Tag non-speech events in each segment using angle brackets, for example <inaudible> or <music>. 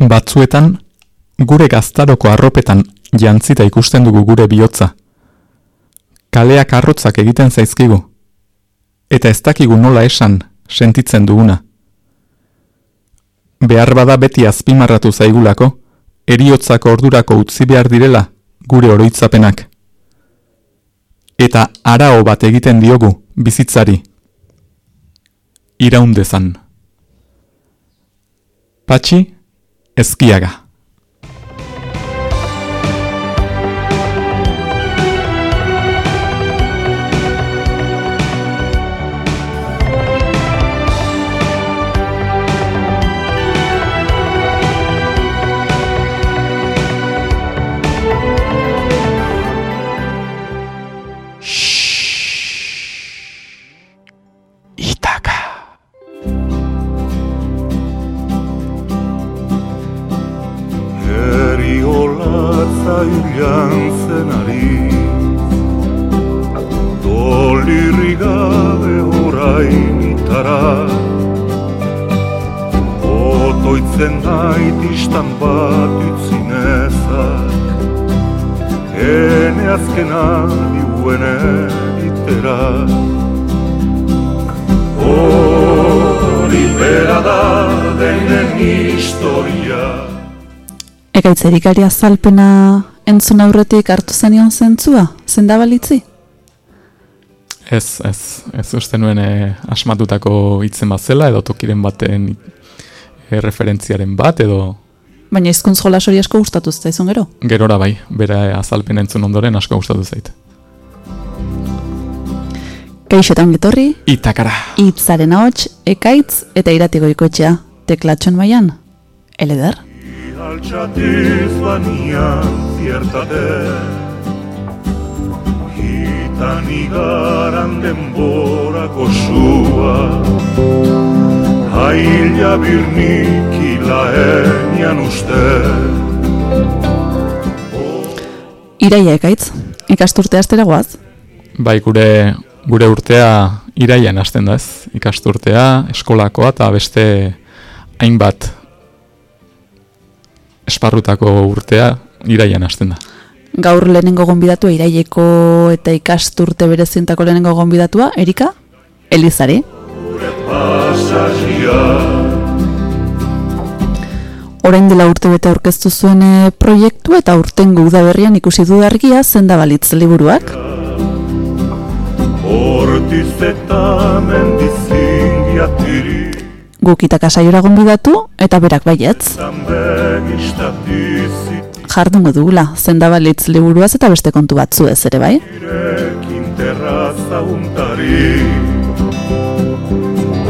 Batzuetan, gure gaztaroko arropetan jantzita ikusten dugu gure bihotza. Kaleak arrotzak egiten zaizkigu. Eta ez dakigu nola esan sentitzen duguna. Behar bada beti azpimarratu zaigulako, eriotzako ordurako utzi behar direla gure oroitzapenak. Eta arao bat egiten diogu bizitzari. Iraundezan. Patxi, Ezquiaga. Ezkiaga. zerikari azalpena entzun aurretik hartu zenion zentzua, zendabalitzi? Ez, ez, ez uste nuen eh, asmatutako hitzen bat zela, edo tokiren baten eh, referentziaren bat, edo... Baina izkuntz jolas hori asko gustatu zaizun gero? Gerora bai, bera azalpena entzun ondoren asko gustatu zait. Kaixetan getorri? Itakara. Itzaren ahots, ekaitz eta iratiko ikotxea. Teklatxon maian? Eleder? Altxatiz banian ziertate Hitan igaran denbora kosua Haila birnik ilaenian uste Iraia ekaitz, ikasturte astera guaz? Bai, gure, gure urtea iraian hasten da ez. Ikasturtea, eskolakoa eta beste hainbat esparrutako urtea iraian hasten da. Gaur lehenengo gonbidatua iraieko eta ikasturte berezintako lehenengo gonbidatua, Erika? Elizari? Orain dela urte bete aurkeztu zuen eh, proiektu eta urten udaberrian ikusi du argia zenda balitz liburuak. Hortiz eta gukita kasaiora gonbidatu eta berak baietz. Jardungo dugula, zendabalitz liburuaz eta beste kontu batzu ez ere bai?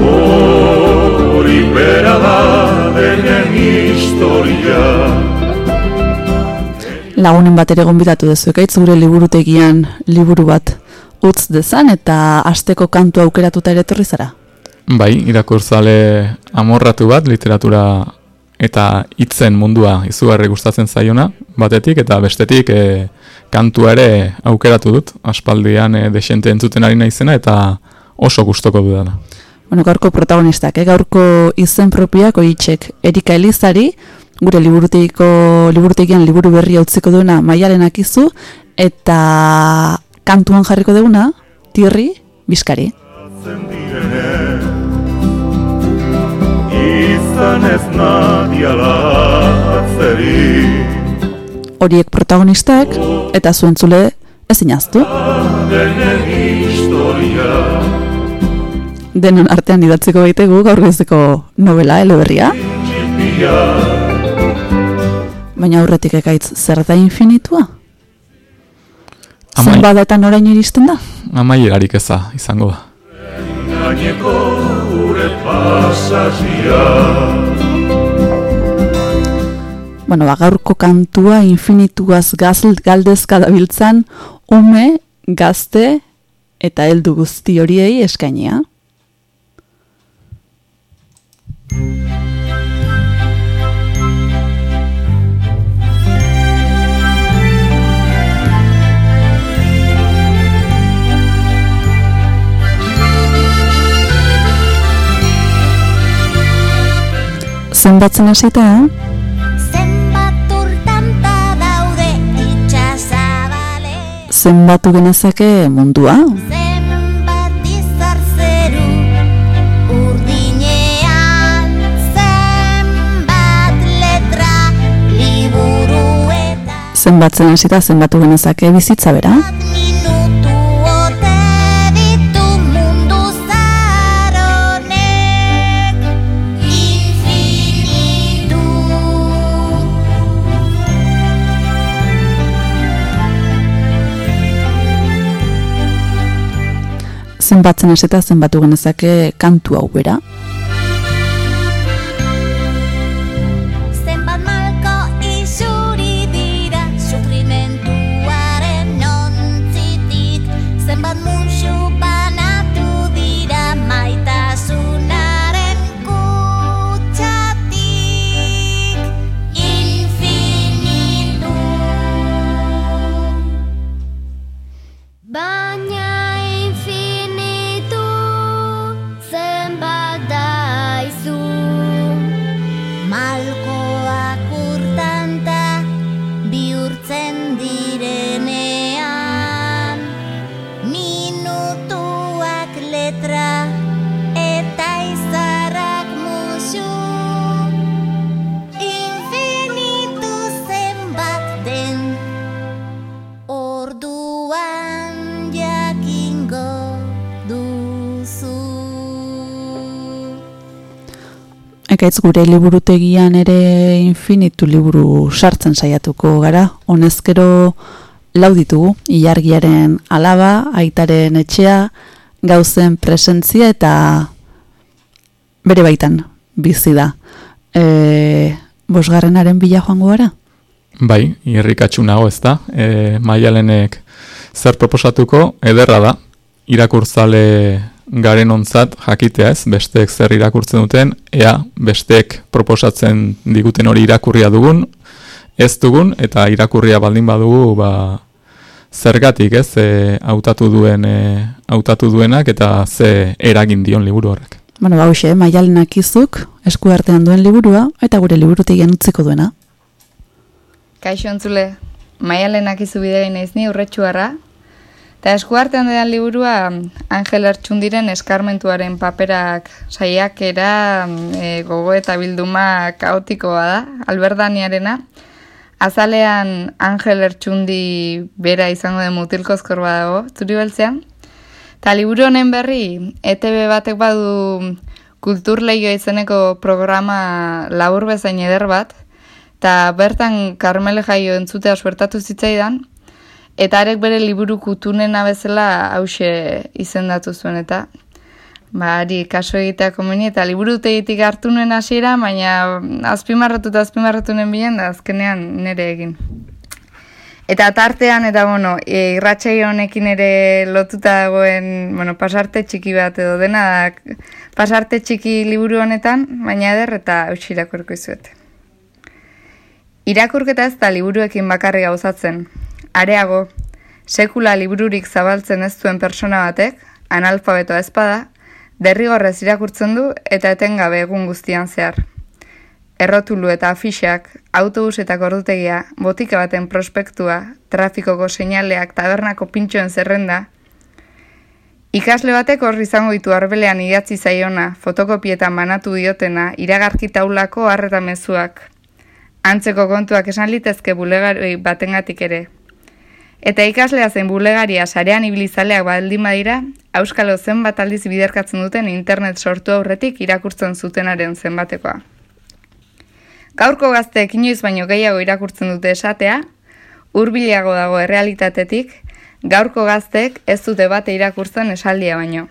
Hori bera da denen historia Lagunen bat ere gonbidatu dezu, ekaitz gure liburutegian liburu bat utz dezan eta asteko kantu aukeratuta ere torri zara? Bai, irakurzale amorratu bat, literatura eta hitzen mundua izugarri gustatzen zaiona, batetik eta bestetik e, kantua ere aukeratu dut, aspaldian e, desente entzuten ari naizena eta oso gustoko dudana. Bueno, gaurko protagonistak, eh? gaurko izen propiak oitxek Erika Elizari, gure liburuteiko, liburutegian liburu berria utziko duena maialenak izu, eta kantuan jarriko duguna, tirri, bizkari Horiek protagonistak eta zuen zule ez inaztu. Denon artean idatzeko baitegu gaur gezeko novela eleberria. Baina aurretik ekaitz zer da infinitua? Zer orain iristen da? Amai erarik eza izango da Gaineko pasazia Bueno, bagaurko kantua infinituaz gazl galdezka dabiltzan ume, gazte eta heldu guzti horiei eskainia. zenbatzen hasita, eh? zenbat urtanta daude itxazabale, zenbatu genezake mundua, zenbat izar zeru urdinean, zenbat letra liburuetan, zenbatzen hasita zenbatu genezake bizitza bera, Zenbatzen hasita zenbatu genezake kantu hau bera. Ekaitz gure liburutegian ere infinitu liburu sartzen saiatuko gara. Honezkero lau ditugu, ilargiaren alaba, aitaren etxea, gauzen presentzia eta bere baitan bizi da. E, bosgarrenaren bila joango gara? Bai, irrikatxu nago ez da. E, maialenek zer proposatuko, ederra da. Irakurtzale garen ontzat jakitea ez, besteek zer irakurtzen duten, ea besteek proposatzen diguten hori irakurria dugun, ez dugun, eta irakurria baldin badugu, ba, zergatik ez, e, hautatu duen, e, hautatu duenak, eta ze eragin dion liburu horrek. Bueno, ba, hoxe, maialenak izuk, esku artean duen liburua, eta gure liburutegian utziko duena. Kaixo entzule, maialenak izu bidea naiz ni urretxuarra, eta eskuartean dedan liburua Angel Artxundiren eskarmentuaren paperak saiakera e, gogo eta bilduma kaotikoa da, alberdaniarena. Azalean Angel Ertxundi bera izango den mutilkozkor badago, zuri beltzean. Eta liburu honen berri, ETB batek badu kulturleio izeneko programa labur bezain eder bat, eta bertan Carmele jaio entzutea suertatu zitzaidan, eta arek bere liburu kutunena bezala hause izendatu zuen, eta ba, ari kaso egitea komeni, eta liburu tegitik hartu nuen hasiera, baina azpimarratu eta azpimarratu nuen bilen, da azkenean nere egin. Eta tartean, eta bueno, e, irratxai honekin ere lotuta dagoen, bueno, pasarte txiki bat edo dena, pasarte txiki liburu honetan, baina eder eta hausi irakurko izuet. Irakurketa ez da liburuekin bakarri gauzatzen. Areago, sekula libururik zabaltzen ez duen persona batek, analfabetoa ezpada, derrigorrez irakurtzen du eta etengabe egun guztian zehar. Errotulu eta afixak, autobus eta gordutegia, botika baten prospektua, trafikoko seinaleak, tabernako pintxoen zerrenda, Ikasle batek horri izango ditu arbelean idatzi zaiona, fotokopietan banatu diotena, iragarki taulako harreta mezuak. Antzeko kontuak esan litezke bulegari batengatik ere. Eta ikaslea zen bulegaria sarean ibilizaleak baldin badira, Euskalo zenbat aldiz biderkatzen duten internet sortu aurretik irakurtzen zutenaren zenbatekoa. Gaurko gazteek inoiz baino gehiago irakurtzen dute esatea, hurbilago dago errealitatetik, gaurko gazteek ez dute bate irakurtzen esaldia baino.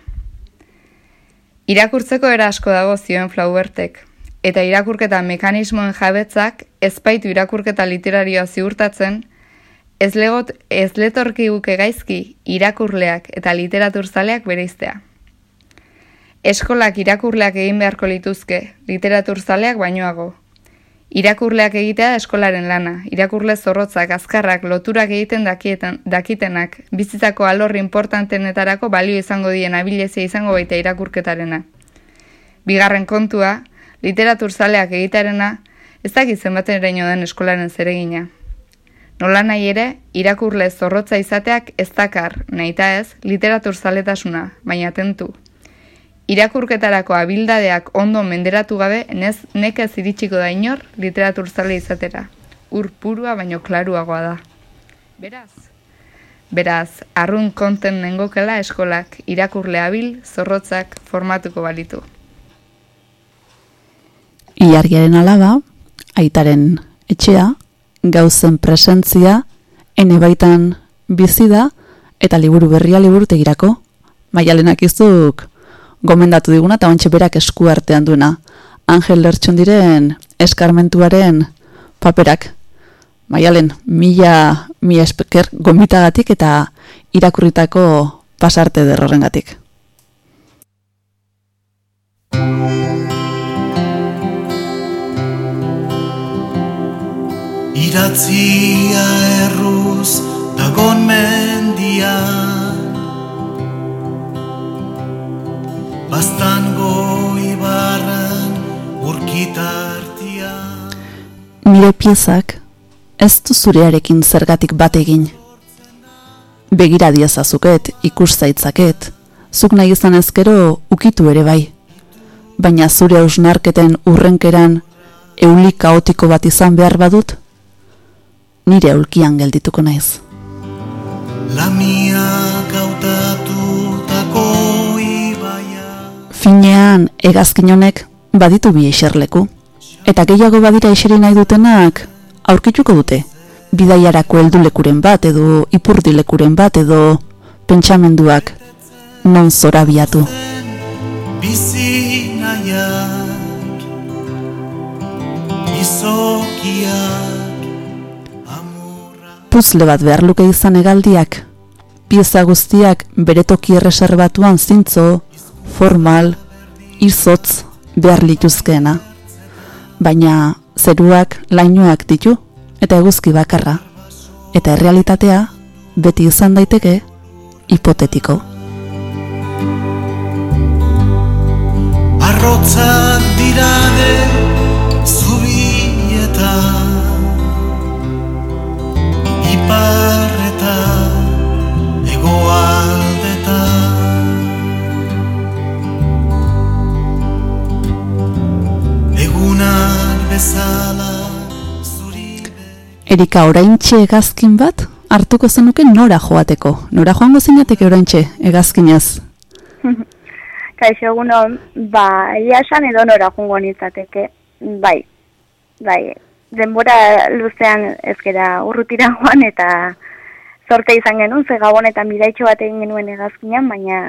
Irakurtzeko era asko dago zioen Flaubertek, eta irakurketa mekanismoen jabetzak ezpaitu irakurketa literarioa ziurtatzen, ez, legot, ez letorki guke gaizki irakurleak eta literaturzaleak bereiztea. Eskolak irakurleak egin beharko lituzke, literaturzaleak bainoago. Irakurleak egitea eskolaren lana, irakurle zorrotzak, azkarrak, loturak egiten dakietan, dakitenak, bizitzako alor importantenetarako balio izango dien abilezia izango baita irakurketarena. Bigarren kontua, literatur zaleak egitarena, ez dakit zenbaten eraino den eskolaren zeregina. Nola nahi ere, irakurle zorrotza izateak ez dakar, nahita ez, literatur zaletasuna, baina tentu. Irakurketarako abildadeak ondo menderatu gabe, nez nekez iritsiko da inor literatur zale izatera. Ur purua baino klaruagoa da. Beraz? Beraz, arrun konten nengokela eskolak irakurle abil zorrotzak formatuko balitu. Ilargiaren alaba, aitaren etxea, gauzen presentzia, ene baitan bizi da, eta liburu berria liburutegirako. Maialenak izuk gomendatu diguna eta ontxe berak esku artean duena. Angel Lertxon diren eskarmentuaren paperak. Maialen, mila, mila espeker gomitagatik eta irakurritako pasarte derrorengatik. Iratzia erruz dagon mendian Baztango ibarran urkitartia Nire piezak ez du zurearekin zergatik bat egin. Begira diezazuket, ikus zaitzaket, zuk nahi izan ezkero ukitu ere bai. Baina zure ausnarketen urrenkeran eulik kaotiko bat izan behar badut, nire aulkian geldituko naiz. Lamia gautatutako ibaia Finean, egazkin honek baditu bi eserleku. Eta gehiago badira eseri nahi dutenak aurkituko dute. Bidaiarako heldulekuren bat edo ipurdilekuren bat edo pentsamenduak non zora biatu. bizi nahiak Izokiak Puzle bat behar luke izan egaldiak, pieza guztiak bere toki erreserbatuan zintzo, formal, izotz behar lituzkeena. Baina zeruak lainoak ditu eta eguzki bakarra. Eta errealitatea beti izan daiteke hipotetiko. Arrotzak dirade bezala Erika oraintxe egazkin bat hartuko zenuke nora joateko. Nora joango zinateke oraintxe egazkinez. <laughs> Kaixo egunon, ba, ia esan edo nora jungo nintzateke, bai, bai, denbora luzean ezkera urrutira joan eta zorte izan genuen, ze gabon eta midaitxo bat egin genuen egazkinan, baina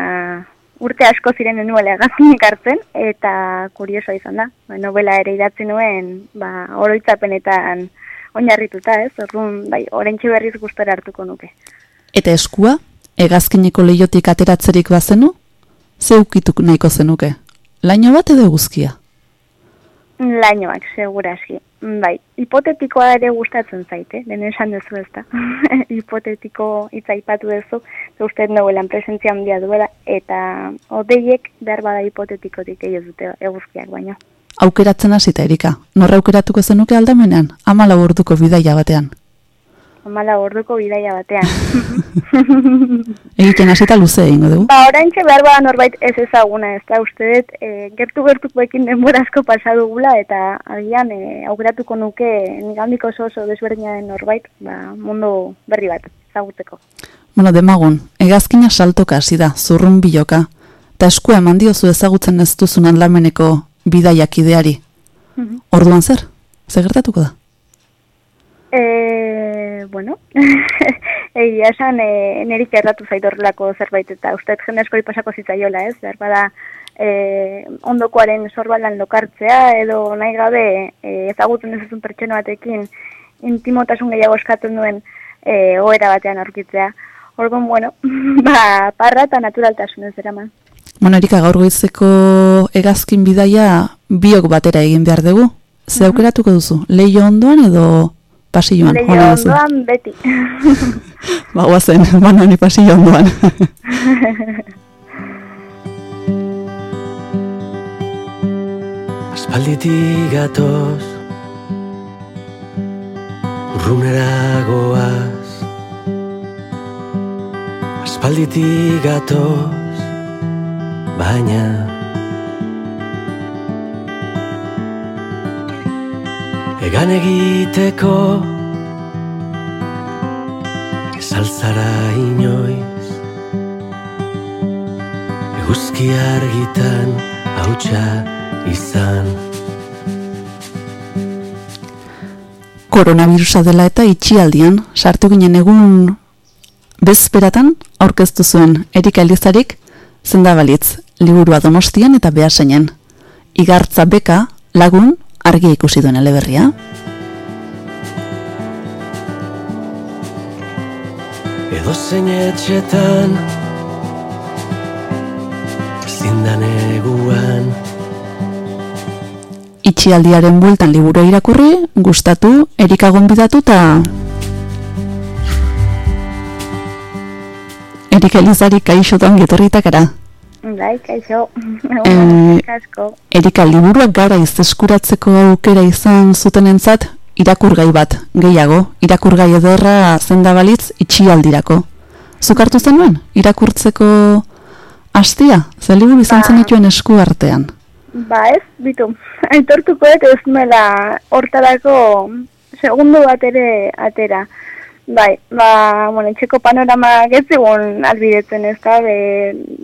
urte asko ziren nuela egazkinik hartzen, eta kurioso izan da, ba, novela ere idatzi nuen, ba, oroitzapenetan oinarrituta, ez, orduan, bai, orentxe berriz gustora hartuko nuke. Eta eskua, egazkineko leiotik ateratzerik bazenu, ze ukituk nahiko zenuke? Laino bat edo eguzkia? Lainoak, seguraski. Bai, hipotetikoa ere gustatzen zaite, den esan duzu ez da. <laughs> Hipotetiko hitza aipatu duzu, uste novelan presentzia handia duela, eta odeiek behar bada hipotetikotik egin dute eguzkiak baino. Aukeratzen hasita Erika, norra aukeratuko zenuke aldamenean, amala orduko bidaia batean. Amala orduko bidaia batean. <laughs> Egiten hasita luze egingo dugu. ba, oraintxe behar bada norbait ez ezaguna, ez da uste dut, e, gertu gertukoekin denbora asko pasa dugula, eta agian e, aukeratuko nuke nigandik oso oso desberdina den norbait, ba, mundu berri bat, ezagutzeko. Bueno, demagun, egazkina saltoka hasi da, zurrun biloka, eta eskua eman diozu ezagutzen ez duzun aldameneko bidaiak ideari. Orduan zer? Zer gertatuko da? E, bueno, <laughs> egia esan e, nerik erratu zait horrelako zerbait eta uste dut jende askori pasako zitzaiola, ez? Behar bada e, ondokoaren sorbalan lokartzea edo nahi gabe e, ezagutzen ez duzun pertsona batekin intimotasun gehiago eskatzen duen e, oera batean aurkitzea. Orduan, bueno, <laughs> ba, parra eta naturaltasun ez eraman. Bueno, Erika, gaur goizeko egazkin bidaia biok batera egin behar dugu. Ze aukeratuko duzu? Leio ondoan edo pasilloan? Leio ondoan beti. <laughs> Ba, guazen, <laughs> bano ni pasillo ondoan. <laughs> Aspalditik gatoz urrunera goaz Aspalditik gatoz Baina Egan egiteko Saltzara inoiz? Eguzki argitan hautsa izan. Koronavirusa dela eta itxialdian sartu ginen egun bezperatan aurkeztu zuen Erika Elizarik zendabalitz liburua donostian eta behaseinen. Igartza beka lagun argi ikusi duen eleberria. Edo zein etxetan Zindan eguan Itxialdiaren bueltan liburu irakurri, gustatu, Erika gonbidatu eta Erika Elizarik kaixotan getorritak ara. Bai, kaixo. <laughs> Eh, Kasko. Erika liburuak gara eskuratzeko aukera izan zutenentzat irakurgai bat, gehiago, irakurgai ederra zendabalitz itxialdirako. Zuk hartu zenuen, irakurtzeko hastia, ze liburu izan Ba. zenituen esku artean. Ba ez, bitu. <laughs> Aitortuko dut ez nuela hortarako segundu bat ere atera. Bai, ba, bueno, etxeko panorama getzegun albidetzen ez da, be,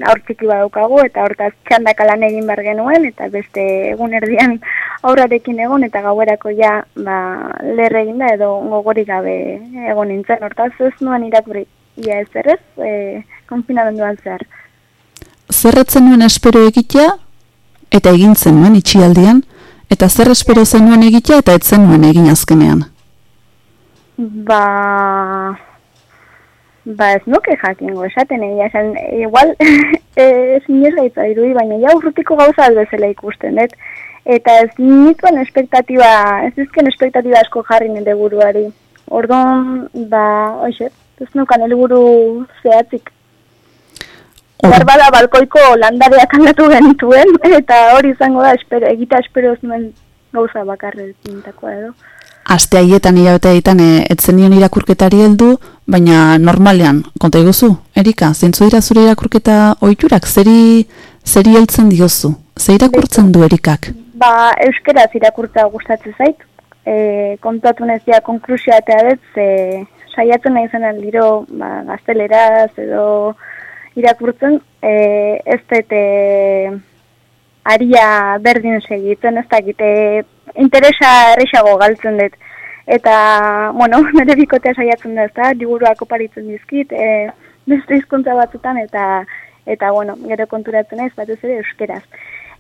aur txiki badaukagu, eta hortaz txandaka lan egin behar genuen, eta beste egun erdian <laughs> aurrarekin egon, eta gauerako ja, ba, lerre egin da, edo gogorik gabe egon nintzen, hortaz ez nuen irakurri, ia ez errez, e, konfinamenduan zehar. Zerretzen nuen espero egitea, eta egin zenuen itxialdian, eta zer espero zenuen egitea, eta etzen nuen egin azkenean. Ba... Ba ez nuke jakingo esaten egia esan, igual <laughs> ez inoz gaitza irudi, baina ja urrutiko gauza albezela ikusten, dut. Eta ez nituen espektatiba, ez dizken espektatiba asko jarri nire buruari. Orduan, ba, oixe, ez nukan helburu zehatzik. Hor- Barbada balkoiko landareak aldatu genituen, eta hori izango da, espero, egita espero ez nuen gauza bakarrekintakoa edo. Aste haietan hilabete haietan e, etzenion irakurketari heldu, baina normalean, konta iguzu, Erika, zeintzu dira zure irakurketa ohiturak zeri, zeri heltzen diozu? Ze irakurtzen du Erikak? Ba, euskeraz irakurtza gustatzen zait. E, kontatu nezia konklusioa eta dut, ze saiatzen nahi zen aldiro ba, gazteleraz edo irakurtzen, e, ez dut e, aria berdin segitzen, ez dakite interesa errexago galtzen dut. Eta, bueno, <laughs> nire bikotea saiatzen da, ez da, liburuak oparitzen dizkit, e, beste hizkuntza batzutan, eta, eta, bueno, gero konturatzen ez, batez ere euskeraz.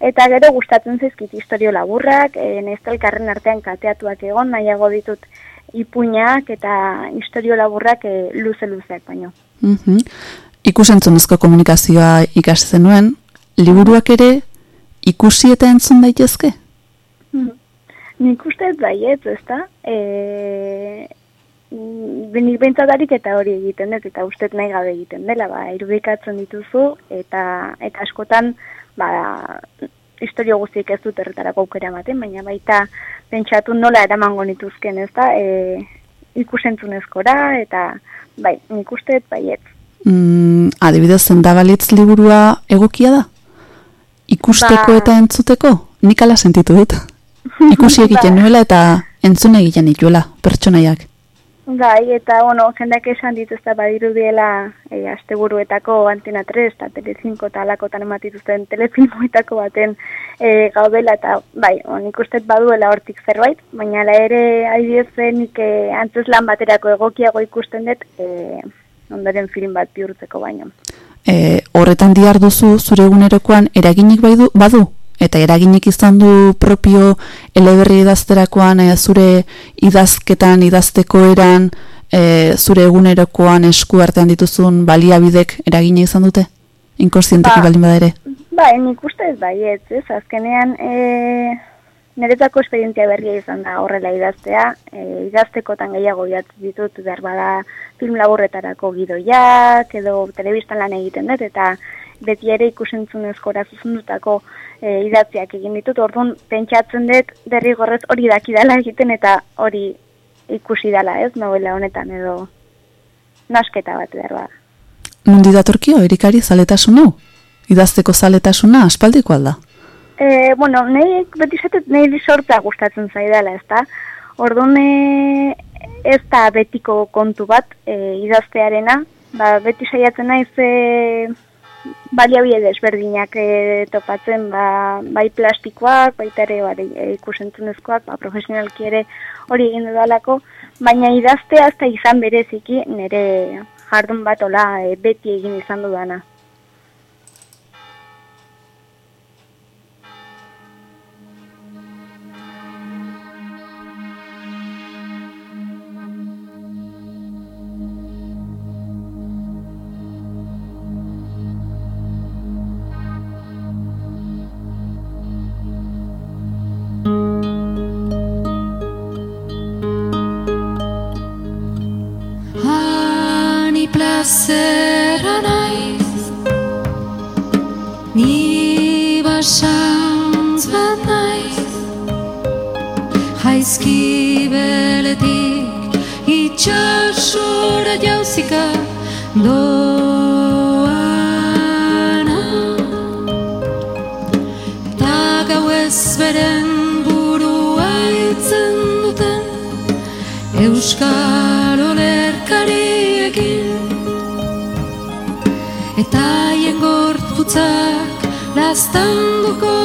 Eta gero gustatzen zaizkit historio laburrak, e, nestelkarren artean kateatuak egon, nahiago ditut ipuinak eta historio laburrak e, luze-luzeak baino. Mhm. Ikusentzunezko komunikazioa ikasi zenuen, liburuak ere ikusi eta entzun daitezke? Nik uste baiet, ez da? E, mm, nik bentsadarik eta hori egiten dut, eta uste nahi gabe egiten dela, ba, irudikatzen dituzu, eta eta askotan, ba, historio guztiek ez dut erretarako aukera ematen, baina baita pentsatu nola eramango nituzken, ez da? E, ikusentzunezkora, eta bai, nik uste baiet. Mm, adibidez, zendabalitz liburua egokia da? Ikusteko Ba- eta entzuteko? Nik ala sentitu dut. <laughs> Ikusi egiten Ba. nuela eta entzun egiten dituela, pertsonaiak. Bai, eta, bueno, jendak esan dituzta badirudiela e, asteburuetako Antena 3 eta Tele5 eta alakotan ematituzten telefilmoetako baten e, gaudela eta, bai, on, ikustet baduela hortik zerbait, baina la ere adibidez nik e, antzeslan baterako egokiago ikusten dut e, ondoren film bat bihurtzeko baino. E, horretan dihar duzu zure egunerokoan eraginik bai du, badu? Eta eraginik izan du propio eleberri idazterakoan e, zure idazketan, idazteko eran, e, zure egunerokoan esku artean dituzun baliabidek eragina izan dute? Inkonstienteki Ba. baldin bada ere. Bai, nik uste ez baiet, ez, azkenean e, niretzako esperientzia berria izan da horrela idaztea, e, idaztekotan gehiago idatzi ditut behar bada film laburretarako gidoiak, edo telebistan lan egiten dut, eta beti ere ikusentzunezkora zuzendutako e, idatziak egin ditut, orduan pentsatzen dut derrigorrez hori dakidala egiten eta hori ikusi dala, ez, novela honetan edo nasketa bat behar ba. Nundi datorkio, erikari zaletasun hau? Idazteko zaletasuna aspaldiko alda? E, bueno, nahi beti zatet nahi sortza gustatzen zaidala, ez da? Orduan e, ez da betiko kontu bat e, idaztearena, ba, beti saiatzen naiz e, baliabide desberdinak e, topatzen, ba, bai plastikoak, baita ere ba, ikusentzunezkoak, ba, profesionalki ere hori egin dudalako, baina idaztea ez da izan bereziki nire jardun bat ola e, beti egin izan dudana. Ni basantz bat naiz Jaizki beletik itxasora jauzika doana. Eta gau ez beren burua itzen duten Euskal olerkariekin Eta haien gorputzak lastanduko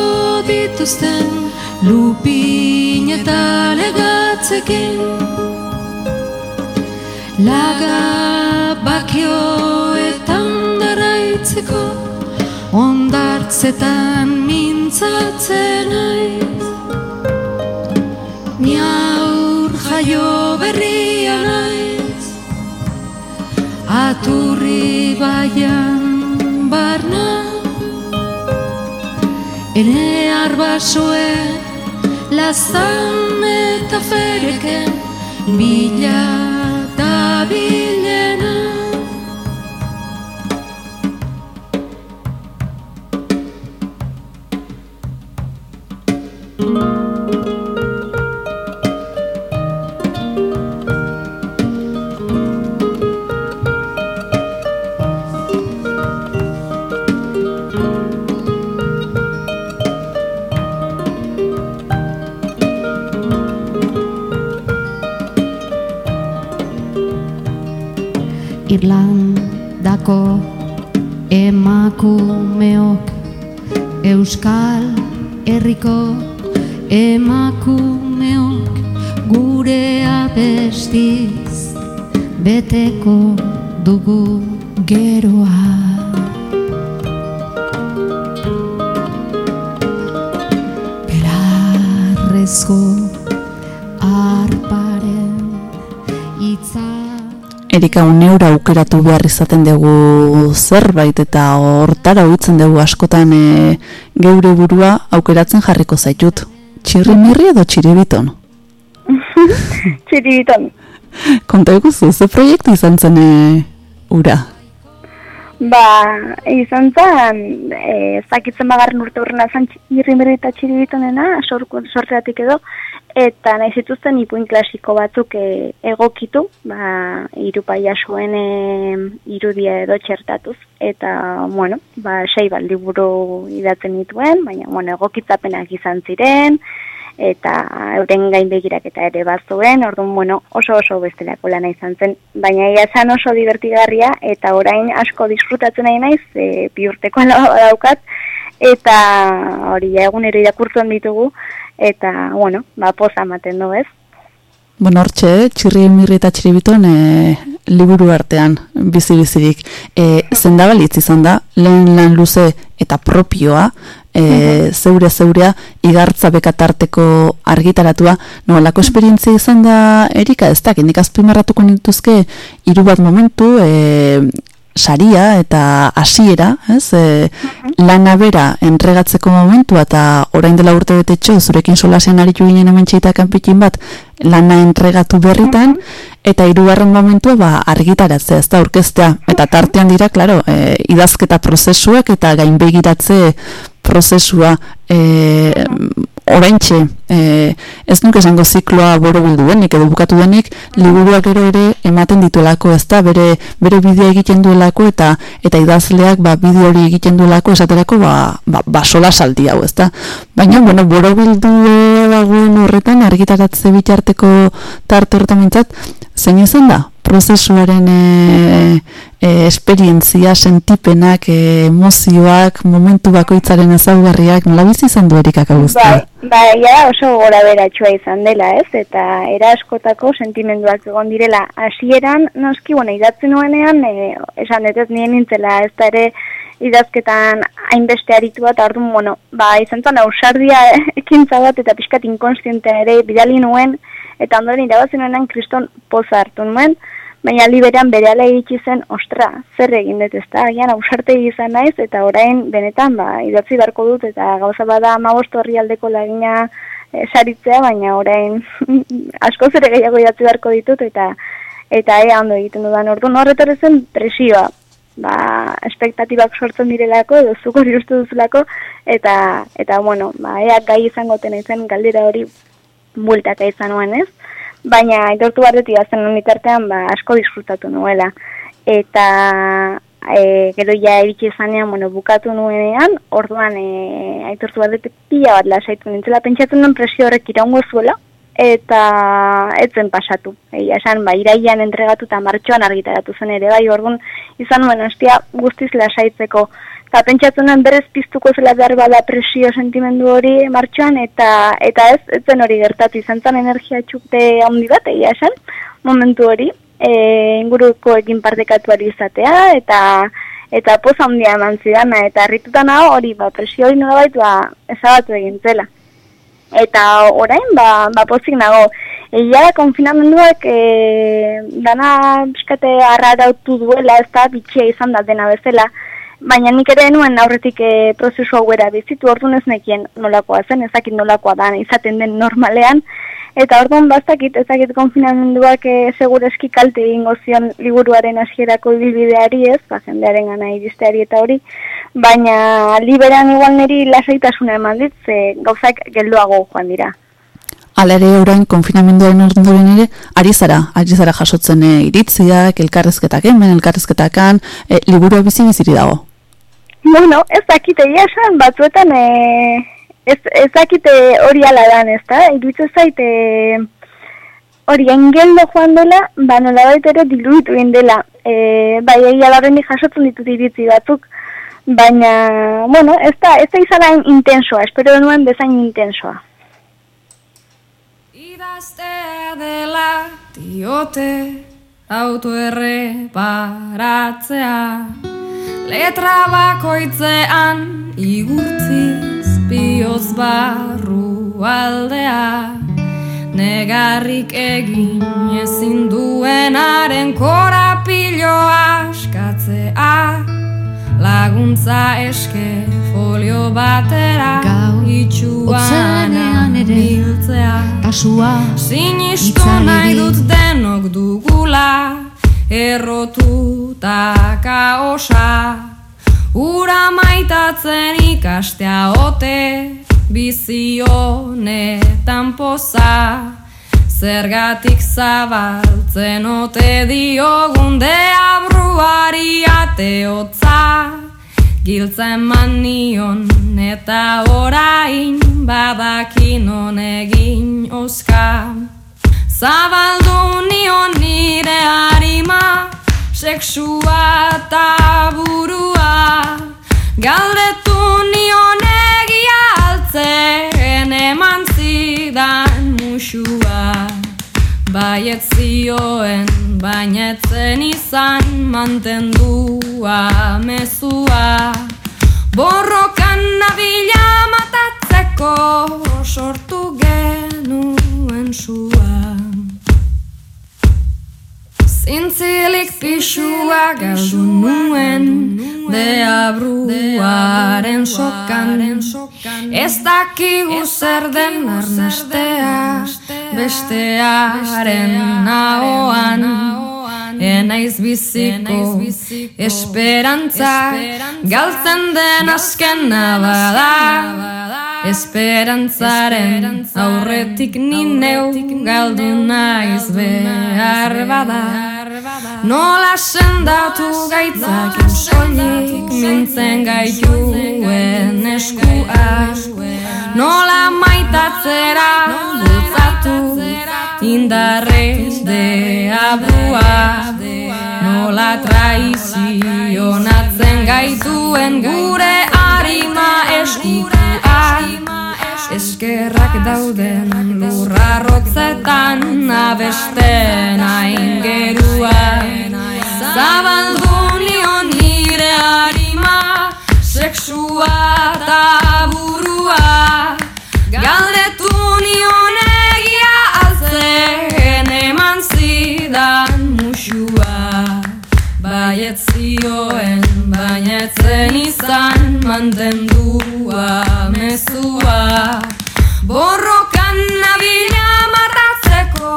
dituzten Lupin eta legatzekin. Laga bakioetan daraitzeko Ondartzetan mintzatzen naiz. Ni aur jaio berria naiz. Aturri baian barna Ene arbasoen lazan eta fereken Bila da bilena Erika uneura aukeratu behar izaten dugu zerbait eta hortara uitzen dugu askotan e, geure burua aukeratzen jarriko zaitut. Txirri mirri edo txiribiton? <laughs> Txiribiton. Konta eguzu, ze proiektu izan zen e, ura? Ba, izan zen, e, zakitzen bagarren urte horrena zen irrimerri eta txiribitonena, sortzeatik edo, eta nahi zituzten ipuin klasiko batzuk e, egokitu, ba, irupa jasuen e, irudia edo txertatuz, eta, bueno, ba, sei liburu idatzen dituen, baina, bueno, egokitzapenak izan ziren, eta euren gain begiraketa ere bazuen, orduan, bueno, oso oso bestelako lana izan zen, baina ia esan oso divertigarria, eta orain asko disfrutatzen nahi naiz, e, bi urteko daukat, eta hori egunero irakurtzen ditugu, eta, bueno, ba, poza ematen du, ez? Bueno, hortxe, txirri mirri eta txiribiton e, liburu artean, bizi-bizirik. E, zendabalitz izan da, lehen lan luze eta propioa, e, zeure zeurea, igartza bekatarteko argitaratua, nolako esperientzia izan da, Erika, ez dakit, nik azpimarratuko nituzke, hiru bat momentu, e, saria eta hasiera, ez? E, lana bera entregatzeko momentua eta orain dela urte betetxo zurekin solasean aritu ginen hemen txeita kanpitin bat lana entregatu berritan eta hirugarren momentua ba argitaratzea, ez da aurkeztea eta tartean dira, claro, e, idazketa prozesuak eta gainbegiratze prozesua. E, oraintxe e, ez nuke esango zikloa borobildu denik edo bukatu denik liburuak gero ere ematen dituelako ez da bere, bere bideo egiten duelako eta eta idazleak ba, bideo hori egiten duelako esaterako ba, ba, ba sola saldi hau ez da baina bueno, borobildu dagoen horretan argitaratze bitarteko tarte horretan mintzat zein izan da? Prozesuaren e, e, esperientzia, sentipenak, e, emozioak, momentu bakoitzaren ezaugarriak, nola bizi izan du erikak Ba, ba, ja oso gora beratxua izan dela, ez? Eta era askotako sentimenduak egon direla. Hasieran noski, bueno, idatzen nuenean, e, esan dut ez nien nintzela, ez da ere, idazketan hainbeste aritu bat, orduan, bueno, ba, izan zan, ausardia ekintza bat, eta pixkat inkonstientea ere, bidali nuen, eta ondoren irabazen honen kriston poza hartu nuen, baina liberan bere ala zen, ostra, zer egin dut ez da, gian ausarte izan naiz, eta orain benetan, ba, idatzi beharko dut, eta gauza bada amabostu horri aldeko lagina e, saritzea, baina orain <laughs> asko zere gehiago idatzi beharko ditut, eta eta ea ondo egiten dudan. Ordu, horretar zen presioa, ba, espektatibak sortzen direlako, edo zuko zirustu duzulako, eta, eta bueno, ba, ea gai izango tenezen galdera hori bultaka izan nuen ez, baina aitortu bat dut idazten unitartean ba, asko disfrutatu nuela. Eta e, gero ja eritxe izanean, bueno, bukatu nuenean, orduan e, aitortu bat dut pila bat lasaitu nintzela, pentsatzen duen presio horrek iraungo zuela, eta etzen pasatu. Egia esan, ba, iraian entregatu eta martxoan argitaratu zen ere, bai, orduan izan nuen hastia guztiz lasaitzeko Eta pentsatzen den berez piztuko zela behar bada presio sentimendu hori martxoan, eta eta ez, ez zen hori gertatu. Izan zen energia txukte handi bat, egia esan, momentu hori, e, inguruko egin partekatu izatea, eta eta poz handia eman zidana, eta harrituta nago hori, ba, presio hori nola baitu, ba, ezabatu egin zela. Eta orain, ba, ba pozik nago, Egia da, konfinamenduak e, dana biskate arrarautu duela, ez da, bitxia izan da dena bezala, Baina nik ere nuen aurretik e, prozesu hau era bizitu, orduan ez nekien nolakoa zen, ezakit nolakoa da, izaten den normalean, eta orduan bastakit, ezakit konfinamenduak e, eski kalte egingo zion liburuaren hasierako ibilbideari ez, ba, jendearen gana iristeari eta hori, baina liberan igual niri lasaitasuna eman dit, ze gauzak gelduago joan dira. Hala ere orain konfinamenduaren ondoren ere ari zara, ari zara jasotzen e, iritziak, elkarrezketak hemen, elkarrezketakan, e, liburua bizi biziri dago. Bueno, ez dakite esan, batzuetan e, ez, ez dakite hori ala dan, ez da? Iruitzu zaite hori engeldo joan dela, ba nola ere diluitu dela. E, bai, egia larren jasotzen ditut iritzi batzuk, baina, bueno, ez da, ez da izan intensoa, espero denuen bezain intensoa. Idaztea dela diote autoerre baratzea Letra bakoitzean igurtziz bioz barru aldea. Negarrik egin ezin duenaren korapilo askatzea. Laguntza eske folio batera Gau itxuan biltzea Kasua Sinistu nahi dut denok dugula errotuta kaosa Ura maitatzen ikastea ote bizionetan poza. Zergatik zabaltzen ote diogun deabruari ateotza Giltza eman nion eta orain badakin honegin oska Zabaldu nion nire harima, seksua eta burua. Galdetu nion egia altzen eman zidan musua Baiet zioen, bainetzen izan mantendua mezua Borrokan nabila matatzeko sortu genuen sua. Zintzilik pixua galdu nuen Deabruaren sokan. Ez dakigu zer den arnestea Bestearen naoan Enaiz biziko. Esperantza. Galtzen den azken nabada. Esperantzaren aurretik ni neu. galdu naiz behar bada Nola sendatu gaitzak soilik mintzen gaituen eskua. Nola maitatzera bultzatu indarrez deabua Nola traizionatzen gaituen gure harima eskutua Eskerrak dauden lurra rotzetan abesten aingerua Zabaldu nion nire harima Seksua eta burua. Galdetu nion egia alzen eman zidan musua Baiet zioen, bainetzen izan mantendua mezua. Borrokan nabila matatzeko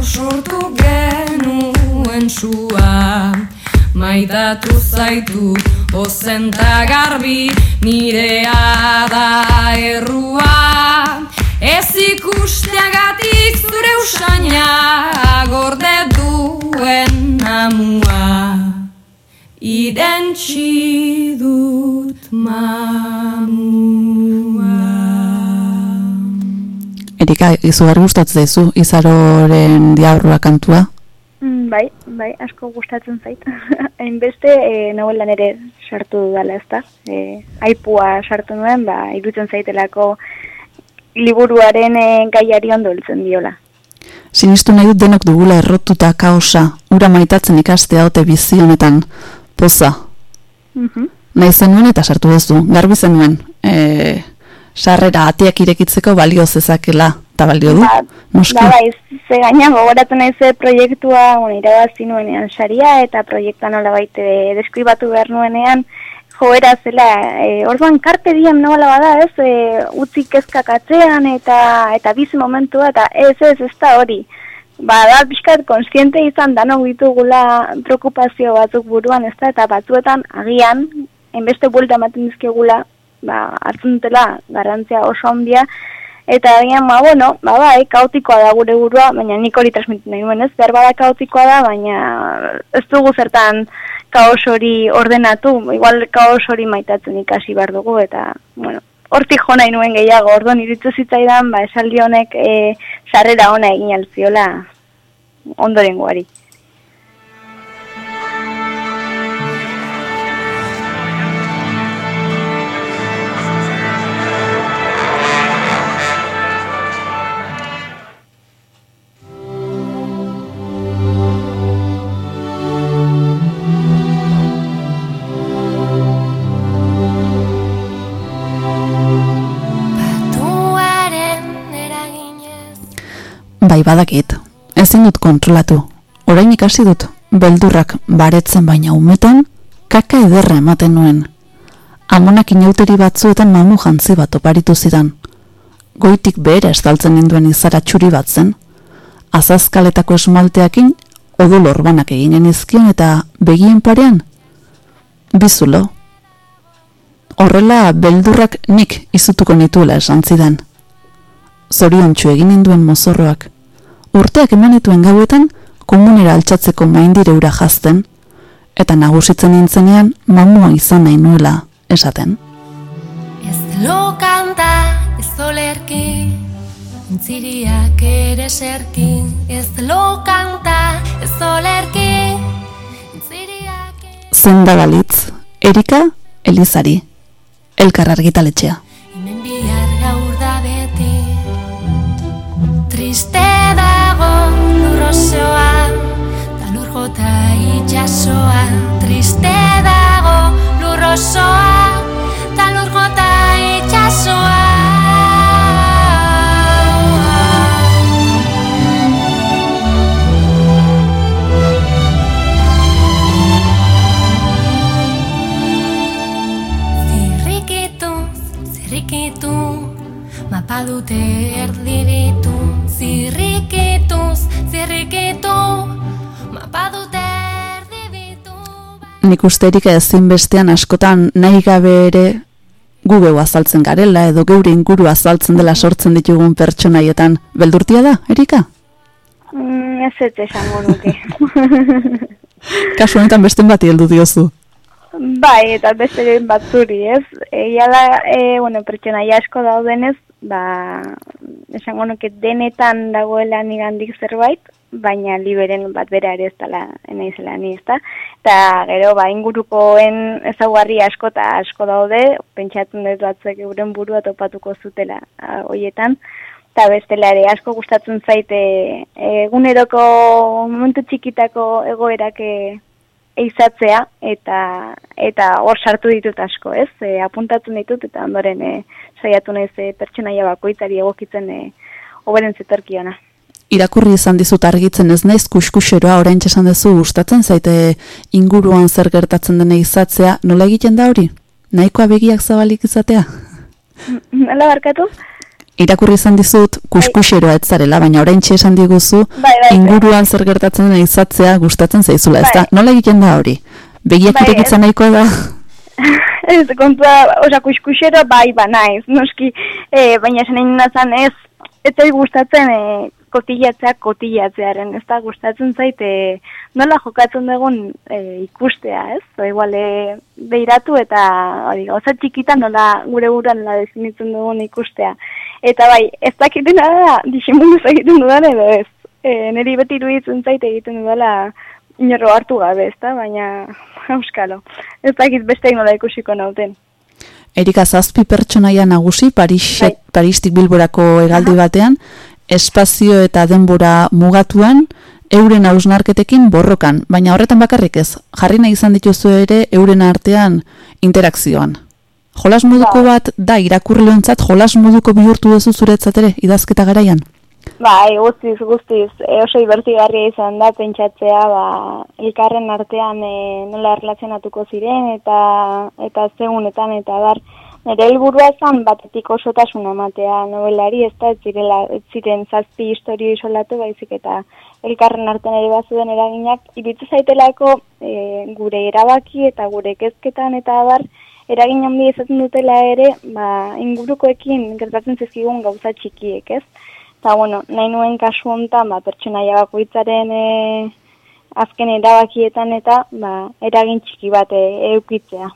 sortu genuen sua. Maitatu zaitu ozenta garbi nirea da errua. Ez ikusteagatik zure usaina Irentxi dut mamua Erika, izugar gustatzen zaizu izaroren diabrua kantua? Mm, bai, bai, asko gustatzen zait. <laughs> Hainbeste, e, novelan ere sartu dudala ezta. E, aipua sartu nuen, ba, irutzen zaitelako liburuaren e, gaiari ondo heltzen diola. Sinistu nahi dut denok dugula errotuta kaosa, ura maitatzen ikastea ote bizi honetan, poza. Mhm. Nahi zenuen eta sartu duzu, garbi zenuen, e, sarrera atiak irekitzeko balio zezakela, eta balio du, Ba, noski. Ba, bai, ze gaina gogoratu nahi ze proiektua, bueno, irabazi nuenean saria eta proiektua nola baite deskribatu behar nuenean, joera zela, e, orduan karte diem nola bada ez, e, utzi kezkak atzean eta eta bizi momentua, eta ez ez ez da hori. Ba, da pixkat konsiente izan danok ditugula preokupazio batzuk buruan, ez da, eta batzuetan agian, enbeste buelta ematen dizkigula, ba, hartzen dutela garrantzia oso handia, Eta agian, ba, bueno, ba, bai, kaotikoa da gure burua, baina nik hori transmitu nahi nuen, ez? Behar bada kaotikoa da, baina ez dugu zertan kaos hori ordenatu, igual kaos hori maitatzen ikasi behar dugu, eta, bueno, hortik jo nahi nuen gehiago, orduan iritzu zitzaidan, ba, esaldi honek e, sarrera ona egin altziola ondorengoari. Badakit, ezin dut kontrolatu. Orain ikasi dut, beldurrak baretzen baina umetan, kaka ederra ematen nuen. Amonak inauteri batzuetan mamu jantzi bat oparitu zidan. Goitik behera estaltzen ninduen izara txuri bat zen. Azazkaletako esmalteakin, odol orbanak eginen izkion eta begien parean, bizulo. Horrela beldurrak nik izutuko nituela esan zidan. Zoriontsu egin ninduen mozorroak. Urteak eman dituen gauetan, komunera altxatzeko maindire ura jazten, eta nagusitzen nintzenean mamua izan nahi nuela esaten. Ez lo kanta, ez olerki Intziriak ere serki Ez lo kanta, ez olerki Intziriak Zenda balitz, Erika Elizari, Elkar argitaletxea. Hemen lurrosoa Ta lur jota itxasoa Triste dago lurrosoa Ta lur jota itxasoa Zirrikitu, zirrikitu, mapa dute erdibitu. Zirrikitu, mapa dute. Nik uste Erika ezinbestean askotan nahi gabe ere gu geu azaltzen garela edo geure inguru azaltzen dela sortzen ditugun pertsonaietan beldurtia da, Erika? Mm, ez ez esango nuke. <laughs> Kasu honetan besten bati heldu diozu. bai, eta beste batzuri, ez? Egia da, e, bueno, pertsonaia asko daudenez, ba, esango nuke denetan dagoela nigandik zerbait, baina liberen bat bera ere ez dela naizela ni, ezta? Eta gero ba ingurukoen ezaugarri asko eta asko daude, pentsatzen dut batzuk euren burua topatuko zutela hoietan. Eta bestela ere asko gustatzen zaite eguneroko momentu txikitako egoerak e, eizatzea eta eta hor sartu ditut asko, ez? E, apuntatzen ditut eta ondoren e, saiatu naiz e, pertsonaia bakoitzari egokitzen e, oberen zetorkiona irakurri izan dizut argitzen ez naiz kuskuseroa orain esan duzu gustatzen zaite inguruan zer gertatzen dena izatzea, nola egiten da hori? Nahikoa begiak zabalik izatea? <laughs> Nola barkatu? Irakurri izan dizut kuskuseroa ez zarela, baina orain esan diguzu bai, bai, inguruan zer gertatzen dena izatzea gustatzen zaizula, ez da? Bai. Nola egiten da hori? Begiak Bai, irekitzen nahikoa da? <laughs> Ez, kontua, oza, kuskusero bai ba naiz, noski, e, baina esan egin nazan ez, ez gustatzen e, kotillatzea kotillatzearen, ez da gustatzen zaite nola jokatzen dugun e, ikustea, ez? O, igual, e, behiratu eta hori, oza txikitan nola gure buruan nola definitzen dugun ikustea. Eta bai, ez dakitena da, disimuluz egiten dudan edo ez. E, niri beti iruditzen zaite egiten dudala inorro hartu gabe, ez da? Baina, <laughs> euskalo, ez dakit beste nola ikusiko nauten. Erika zazpi pertsonaia nagusi Paris, Bai. Paristik Bilborako hegaldi batean, espazio eta denbora mugatuan, euren hausnarketekin borrokan, baina horretan bakarrik ez, jarri nahi izan dituzu ere euren artean interakzioan. Jolas moduko bat da irakurleontzat jolas moduko bihurtu duzu zuretzat ere idazketa garaian. Bai, guztiz, guztiz, e, oso ibertigarria izan da pentsatzea, ba, elkarren artean e, nola erlazionatuko ziren, eta eta zegunetan, eta bar, nire helburua zen batetik osotasun ematea novelari, ez da, zirela, ez ziren zazpi historio isolatu, baizik eta elkarren artean ere bazuden eraginak, iritzu zaitelako e, gure erabaki eta gure kezketan, eta bar, eragin handi izaten dutela ere, ba, ingurukoekin gertatzen zizkigun gauza txikiek, ez? Eta, bueno, nahi nuen kasu honetan, ba, pertsonaia bakoitzaren e, azken erabakietan eta ba, eragin txiki bat eukitzea.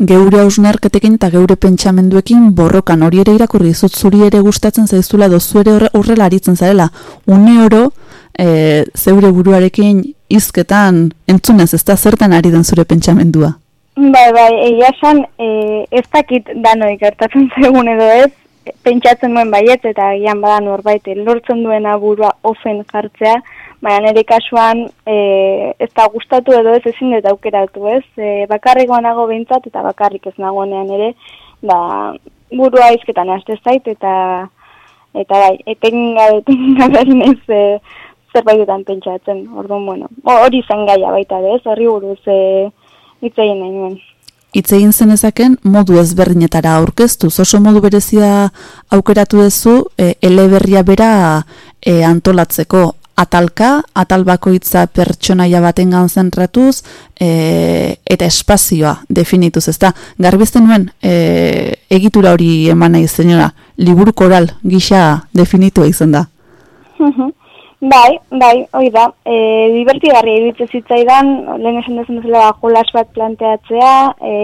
Geure hausnarketekin eta geure pentsamenduekin borrokan hori ere irakurri dizut zuri ere gustatzen zaizula edo zu ere horre- horrela aritzen zarela. Une oro e, zeure buruarekin hizketan entzunez ez da zertan ari den zure pentsamendua. Bai, bai, egia esan, e, ez dakit danoi gertatzen <laughs> zaigun edo ez, pentsatzen duen baiet eta gian badan norbait lortzen duena burua ofen jartzea, baina nire kasuan e, ez da gustatu edo ez ezin dut aukeratu ez, e, bakarrik nago behintzat eta bakarrik ez nagoenean ere, ba, burua izketan haste zait eta eta bai, etengabe <laughs> ari naiz e, zerbaitetan pentsatzen, orduan, bueno, hori zen gaia baita ere, ez, horri buruz e, hitz nahi nuen. Hitz egin zenezaken modu ezberdinetara aurkeztuz, oso modu berezia aukeratu duzu e, eleberria bera e, antolatzeko atalka, atal bakoitza pertsonaia batengan zentratuz e, eta espazioa definituz, ezta? Garbizten nuen e, egitura hori eman nahi zenora, liburu koral gisa definitua izan da. Bai, bai, hoi da. E, divertigarria iruditzen zitzaidan, lehen esan dezen bezala ba, jolas bat planteatzea, e,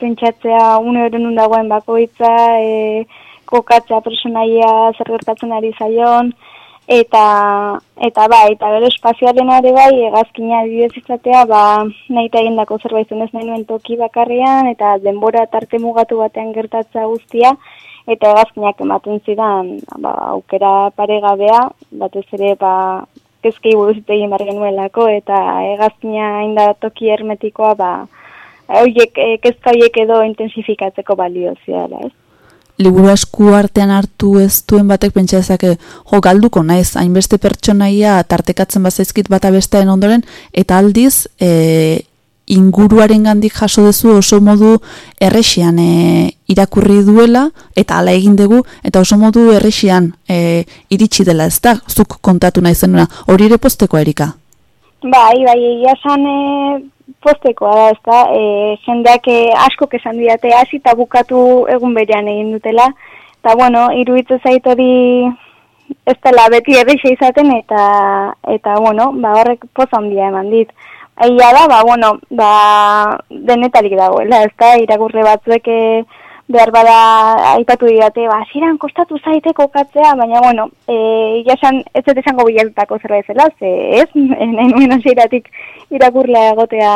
pentsatzea une hori dagoen bakoitza, e, kokatzea personaia zer gertatzen ari zaion, eta eta bai, eta gero espazioaren ere bai, egazkina adibidez izatea, ba, nahi egindako zerbait zenez nahi nuen toki bakarrian, eta denbora tarte mugatu batean gertatzea guztia, eta hegazkinak ematen zidan ba, aukera paregabea, batez ere ba, kezkei buruz egin behar genuelako, eta hegazkina inda toki hermetikoa ba, horiek, e, kezka horiek edo intensifikatzeko balio ziala, ez? liburu esku artean hartu ez duen batek pentsa dezake, jo, galduko naiz, hainbeste pertsonaia tartekatzen bazaizkit bata bestearen ondoren, eta aldiz, e, inguruaren gandik jaso dezu oso modu errexian e, irakurri duela, eta hala egin dugu, eta oso modu errexian e, iritsi dela ez da, zuk kontatu nahi zenuna, hori ere posteko erika. Bai, bai, egia esan e, postekoa da, ezta? E, jendeak e, asko esan diate hasi eta bukatu egun berean egin dutela. Eta, bueno, iruditzen zait hori ez dela beti erreixa izaten eta, eta bueno, ba, horrek poza handia eman dit. Egia da, ba, bueno, ba, denetarik dagoela, ez da, irakurre batzuek eh, behar bada aipatu didate, ba, ziren kostatu zaiteko katzea, baina, bueno, e, jasan ez ez esango bilatutako zerbait zela, ze ez, <laughs> nahi nuen asiratik irakurlea egotea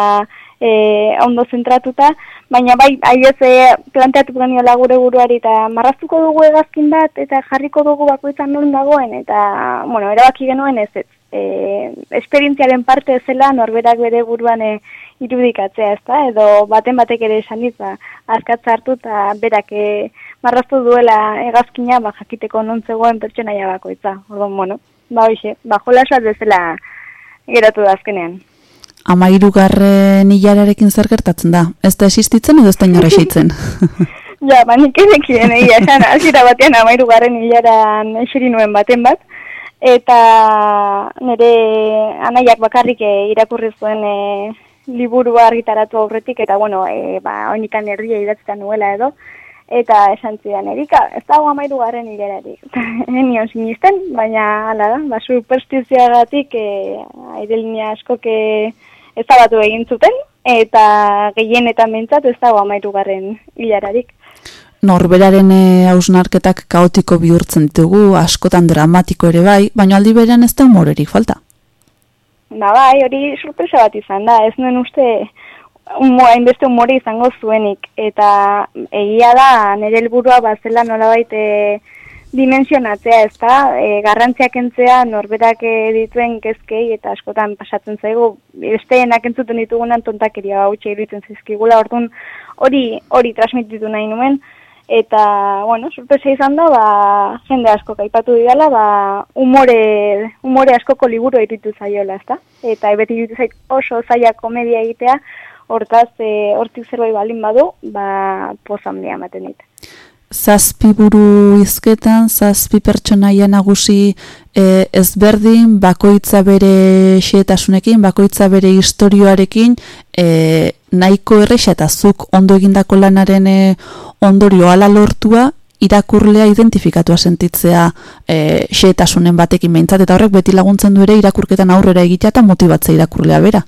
e, ondo zentratuta, baina bai, ahiez e, planteatu geniola gure buruari eta marraztuko dugu egazkin bat eta jarriko dugu bakoitzan non dagoen eta, bueno, erabaki genuen ez ez. E, esperientziaren parte zela norberak bere buruan e, irudikatzea ez da, edo baten batek ere esan dit, ba, azkatza hartu eta berak e, marraztu duela egazkina ba, jakiteko non zegoen pertsonaia bakoitza. Orduan, bueno, ba hoxe, ba jolasat bezala geratu da azkenean. Amairugarren hilararekin zer gertatzen da? Ez da existitzen edo ez da inorra <laughs> esitzen? ja, ba, nik edekien egia esan, azira batean amairugarren hilaran eseri nuen baten bat, eta nire anaiak bakarrik eh, irakurri zuen e, liburua argitaratu aurretik, eta bueno, e, ba, oinikan erdia idatzita nuela edo, eta esan zidan, erika, ez dago amairu garen hilerarik. <laughs> Nion sinisten, baina ala da, ba, superstizioagatik e, airelinea askoke ezabatu egin zuten, eta gehienetan mentzat ez dago amairu garen hilararik. Norberaren e, hausnarketak kaotiko bihurtzen ditugu, askotan dramatiko ere bai, baina aldi berean ez da humorerik falta. Ba bai, hori sorpresa bat izan da, ez nuen uste hainbeste humore izango zuenik, eta egia da nire helburua bazela nolabait e, dimensionatzea, ez da, e, garrantziak entzea norberak dituen kezkei eta askotan pasatzen zaigu, besteenak entzuten ditugunan tontakeria hautsa iruditzen zizkigula, orduan hori hori transmititu nahi nuen, eta, bueno, sorpresa izan da, ba, jende asko kaipatu didala, ba, umore, umore askoko liburu iritu zaiola, ez da, eta ebeti iritu zaik oso zaila komedia egitea, hortaz, e, hortik zerbait balin badu, ba, pozan dia ematen dit. Zazpi buru izketan, zazpi pertsonaia nagusi e, ezberdin, bakoitza bere xeetasunekin, bakoitza bere historioarekin, e, nahiko erreixa eta zuk ondo egindako lanaren e, ondorio ala lortua, irakurlea identifikatua sentitzea e, xeetasunen batekin behintzat, eta horrek beti laguntzen du ere irakurketan aurrera egitea eta motibatzea irakurlea bera.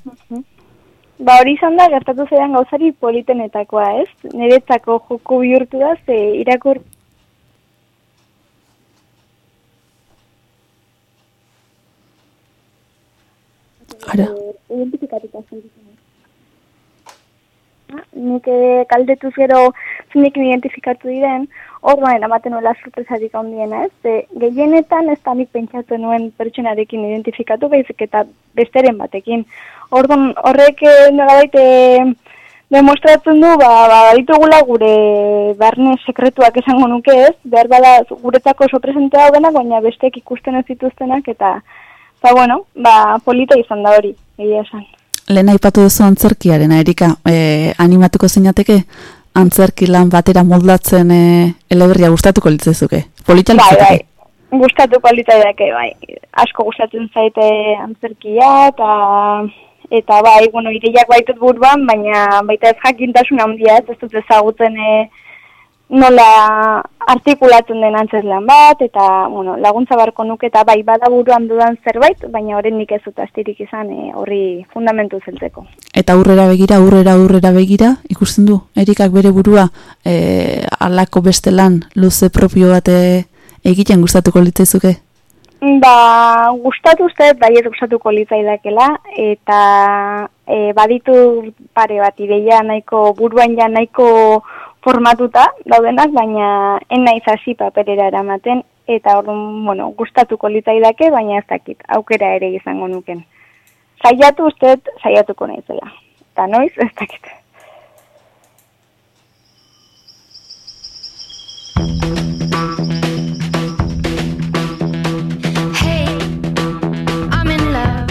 Ba hori izan da, gertatu zean gauzari politenetakoa, ez? Niretzako joko bihurtu da, ze irakur... Ara. Identifikatuta Nik eh, kaldetuz gero zinekin identifikatu diren, orduan eramaten nuela sorpresarik handiena, ez? Ze, gehienetan ez da nik pentsatu nuen pertsonarekin identifikatu, behizik eta besteren batekin. Orduan horrek eh, nolabait eh, demostratzen du, ba, ba, ditugula gure barne sekretuak esango nuke ez, behar bada guretzako sorpresentea hau baina bestek ikusten ez dituztenak, eta, ba, bueno, ba, polita izan da hori, egia esan. Lehen aipatu duzu antzerkiaren, Erika, e, animatuko zeinateke? antzerki lan batera moldatzen e, eleberria gustatuko litzezuke. Polita bai, bai. Gustatuko litzaidake, bai. Asko gustatzen zaite antzerkia eta eta bai, bueno, ideiak baitut burban, baina baita ez jakintasun handia, ez dut ezagutzen e, nola artikulatzen den antzeslan bat, eta bueno, laguntza barko nuke eta bai badaburuan dudan zerbait, baina horren nik ez dut astirik izan e, horri fundamentu zeltzeko. Eta aurrera begira, aurrera aurrera begira, ikusten du, erikak bere burua e, alako beste lan luze propio bat e, egiten gustatuko litzaizuke? Ba, gustatu uste, bai ez gustatuko litzaidakela, eta e, baditu pare bat ideia nahiko, buruan ja nahiko formatuta daudenak, baina en naiz hasi paperera eramaten, eta orduan, bueno, gustatuko litzaidake, baina ez dakit, aukera ere izango nuken. Saiatu ustez, saiatuko naizela. Eta noiz, ez dakit. Hey, I'm in love.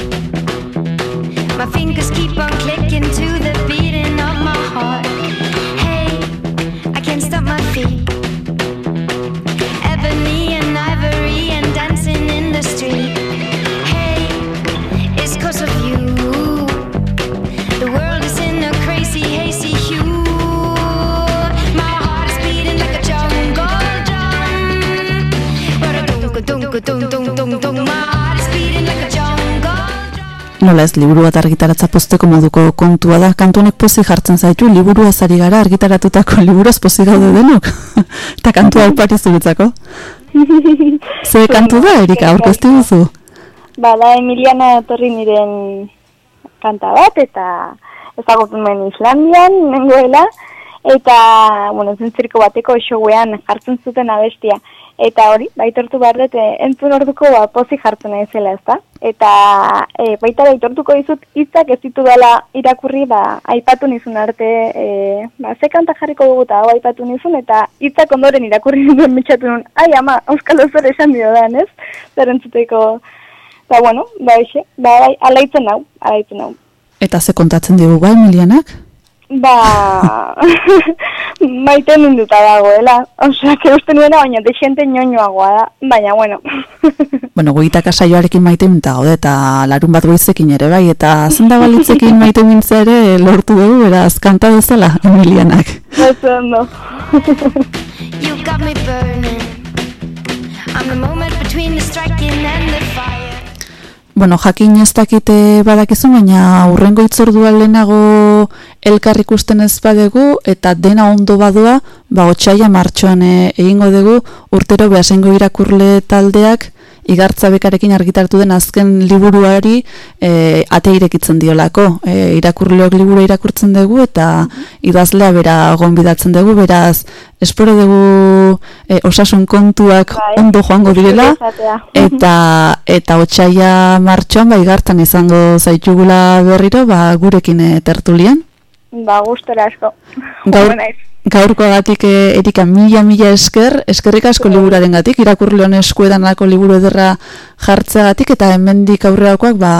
My fingers keep on clicking to Nola ez, liburu bat argitaratza posteko moduko kontua da, kantu honek pozik jartzen zaitu, liburu ari gara argitaratutako <laughs> liburuaz pozik gaude denok. <laughs> Eta kantua alpari zuretzako. <laughs> Ze kantu da, Erika, aurkeztu duzu? Ba, da Emiliana etorri niren kanta bat, eta ezagutzen nuen Islandian, nengoela, eta, bueno, zentziriko bateko showean jartzen zuten abestia. Eta hori, baitortu behar dut, eh, entzun orduko ba, pozik jartzen naizela, ezta? Eta e, baita baitortuko dizut hitzak ez ditu dela irakurri, ba, aipatu nizun arte, e, ba, ze kanta jarriko dugu eta hau aipatu nizun, eta hitzak ondoren irakurri nizun mitxatu nun, ai ama, euskal zer esan dio da, ez? Zer ba, bueno, ba, eixe, ba, bai, alaitzen hau, alaitzen hau. Eta ze kontatzen digu ba, Emilianak? Ba, <laughs> maite minduta dagoela. Osea, que uste nuena, baina desente ñoñoagoa da. Baina, bueno. <laughs> Bueno, goitaka saioarekin maite minta gaude, eta larun bat goizekin ere bai, eta zenda balitzekin <laughs> maite mintza ere lortu dugu, beraz, kanta dezala, Emilianak. Ez ondo. You got me burning. I'm the moment between the striking and the fire. Bueno, jakin ez dakite badakizu, baina urrengo itzordua lehenago elkar ikusten ez badegu, eta dena ondo badoa, ba, otxaila martxoan e, egingo dugu, urtero behasengo irakurle taldeak, igartza bekarekin argitartu den azken liburuari e, ate irekitzen diolako. E, irakurleok liburu irakurtzen dugu eta idazlea bera gonbidatzen dugu, beraz espero dugu e, osasun kontuak Bai. ondo joango direla eta eta otsaia martxoan bai gartan izango zaitugula berriro ba gurekin e, tertulian. Ba, gustora asko. Gaur. Gaurkoagatik e, Erika mila mila esker, eskerrik asko liburaren gatik, irakurle hon eskuedan alako liburu ederra jartzeagatik eta hemendik aurrerakoak ba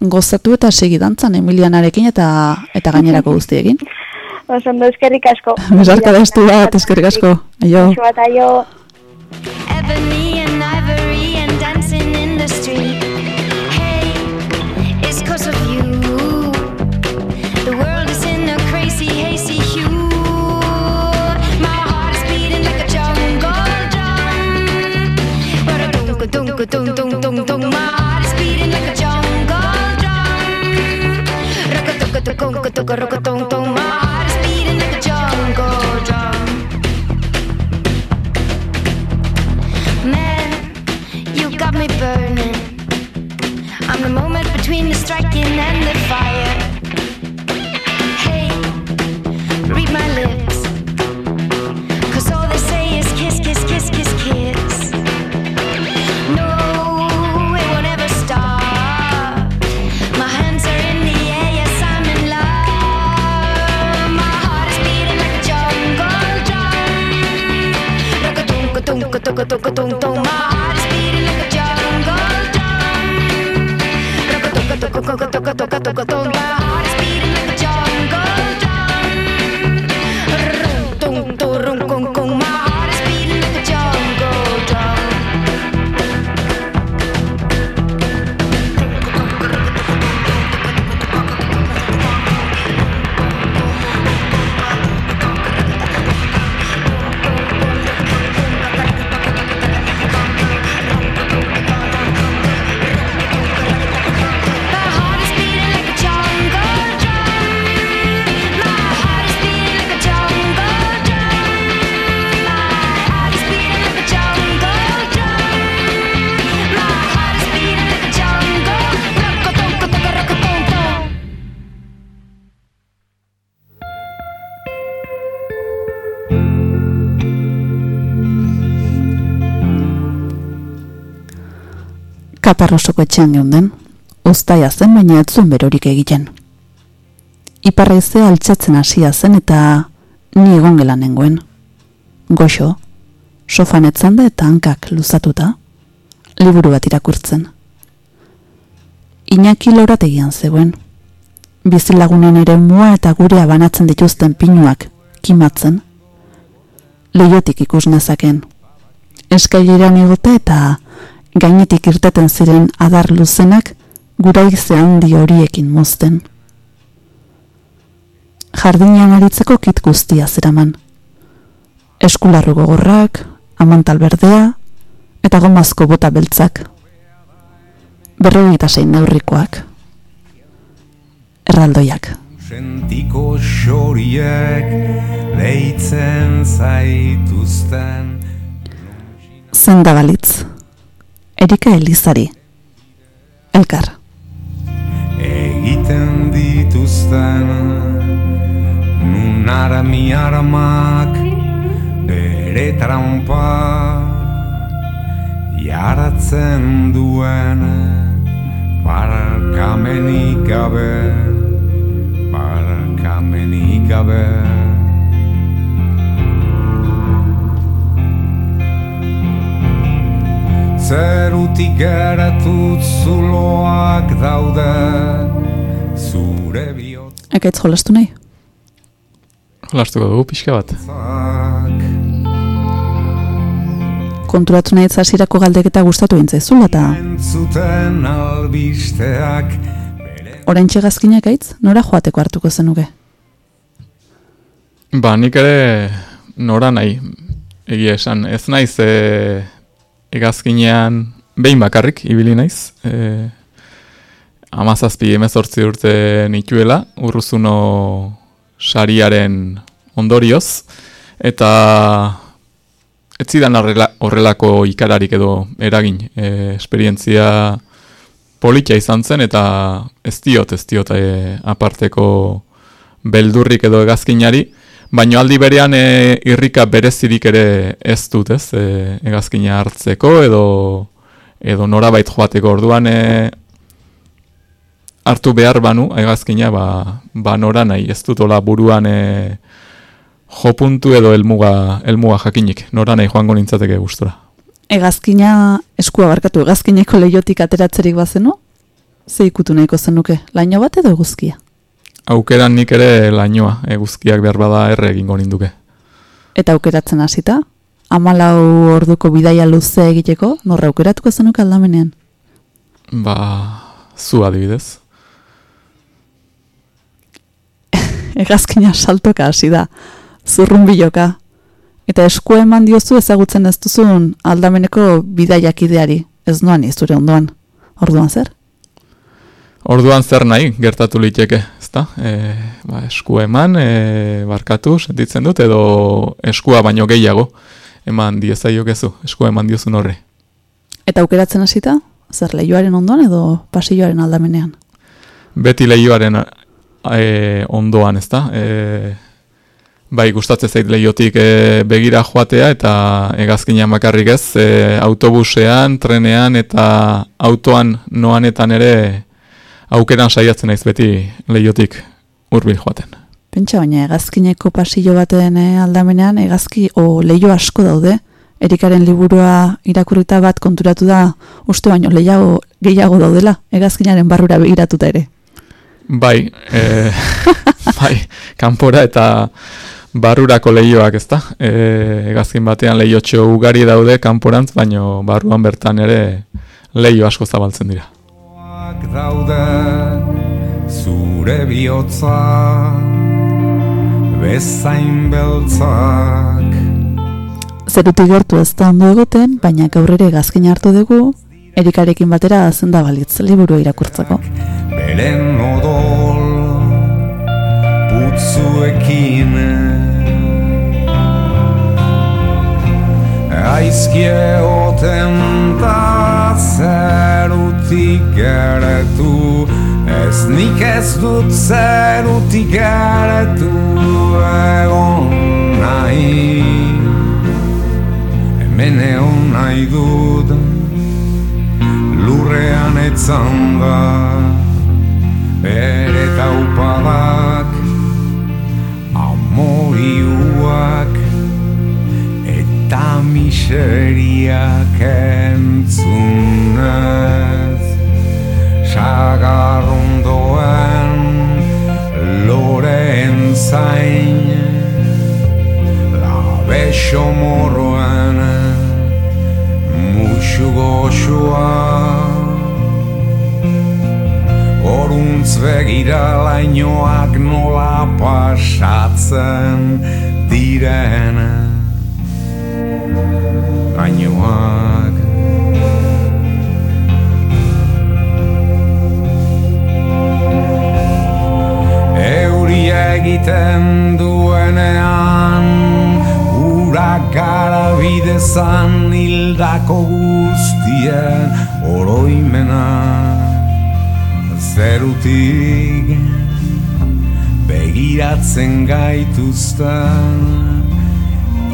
gozatu eta segi dantzan Emilianarekin eta eta gainerako guztiekin. <laughs> Oso ondo eskerrik asko. <laughs> Besarka da estu bat, eskerrik asko. Aio. Aio. Ebony and ivory and dancing in the street. A dunk, dunk, dunk, dunk. My heart is beating like a jungle drum. Rock a dunk, a dunk, a dunk, a rock a dunk, dunk. My heart is beating like a jungle drum. Man, you got me burning. I'm the moment between the striking and the fire. Hey, read my lips. toco, toco, tum, tum. My heart is beating like a jungle drum. Roco, toco, toco, toco, toco, toco, toco, tum. Kaparrosoko etxean geunden, uztaia zen baina ez zuen berorik egiten. Iparraizea altxatzen hasia zen eta ni egon gela nengoen. Goxo, sofan etzanda eta hankak luzatuta, liburu bat irakurtzen. Iñaki lorategian zegoen. Bizilagunen ere mua eta gurea banatzen dituzten pinuak, kimatzen. Leiotik ikus nezaken. Eskaileran igota eta gainetik irteten ziren adar luzenak guraize handi horiekin mozten. Jardinean aritzeko kit guztia zeraman. Eskularru gogorrak, amantal berdea eta gomazko bota beltzak. berrogeita zein neurrikoak. Erraldoiak. Sentiko xoriek deitzen zaituzten Zenda balitz. Erika Elizari. Elkar. egiten dituzten nun arami aramak bere trampa jaratzen duen barkamenik gabe barkamenik gabe zerutik geratut zuloak daude zure bihotzak Ekaitz jolastu nahi? Jolastuko dugu pixka bat. Konturatu nahi zazirako galdeketa gustatu intzaizula eta entzuten albisteak orain txegazkinak aitz, nora joateko hartuko zenuke? Ba, nik ere nora nahi, egia esan. Ez naiz e, egazkinean behin bakarrik ibili naiz. E, amazazpi emezortzi urte nituela, urruzuno sariaren ondorioz. Eta ez zidan horrela, horrelako ikararik edo eragin. E, esperientzia politia izan zen eta ez diot, ez diot e, aparteko beldurrik edo egazkinari, baino aldi berean e, irrika berezirik ere ez dut, ez, e, egazkina hartzeko edo edo norabait joateko orduan e, hartu behar banu egazkina ba, ba nora nahi, ez dut ola buruan e, jo puntu edo elmuga, elmuga jakinik, nora nahi joango nintzateke gustura. Egazkina eskua barkatu, egazkineko leiotik ateratzerik bazenu? Ze ikutu nahiko zenuke, laino bat edo eguzkia? Aukeran nik ere lainoa, eguzkiak behar bada erre egingo ninduke. Eta aukeratzen hasita? Amalau orduko bidaia luze egiteko, norra aukeratuko zenuke aldamenean? Ba, zu adibidez. <laughs> Egazkina saltoka hasi da, zurrun biloka. Eta eskua eman diozu ezagutzen ez duzun aldameneko bidaiak ideari, ez noan izure ondoan. Orduan zer? Orduan zer nahi gertatu liteke, ezta? E, ba, eskua eman, e, barkatu, sentitzen dut, edo eskua baino gehiago eman diezaiok ezu, eskua eman diozun horri. Eta aukeratzen hasita? Zer leioaren ondoan edo pasilloaren aldamenean? Beti lehioaren e, ondoan, ezta? E, bai, gustatzen zait leiotik e, begira joatea eta egazkinean bakarrik ez, e, autobusean, trenean eta autoan noanetan ere aukeran saiatzen naiz beti leiotik hurbil joaten. Pentsa baina egazkineko pasillo baten eh, aldamenean egazki o leio asko daude. Erikaren liburua irakurrita bat konturatu da uste baino lehiago gehiago daudela egazkinaren barrura begiratuta ere. Bai, e, <laughs> bai, kanpora eta barrurako lehioak, ezta? E, egazkin batean lehiotxo ugari daude kanporantz, baino barruan bertan ere leio asko zabaltzen dira. Daude zure bihotza bezain beltzak Zerutik gertu ez da ondo egoten, baina gaur ere gazkin hartu dugu, erikarekin batera zenda balitz liburu irakurtzeko. beren odol putzuekin aizkie oten da zerutik geretu ez nik ez dut zerutik geretu egon nahi. Hemen egon nahi dut lurrean etzan da bere taupadak eta miseriak entzunez sagarrondoen loreen zain labexo morroen musu goxua Horuntz begira lainoak nola pasatzen diren lainoak Euria egiten duenean Urak gara bidezan hildako guztien Oroimena. Zerutik Begiratzen gaituztan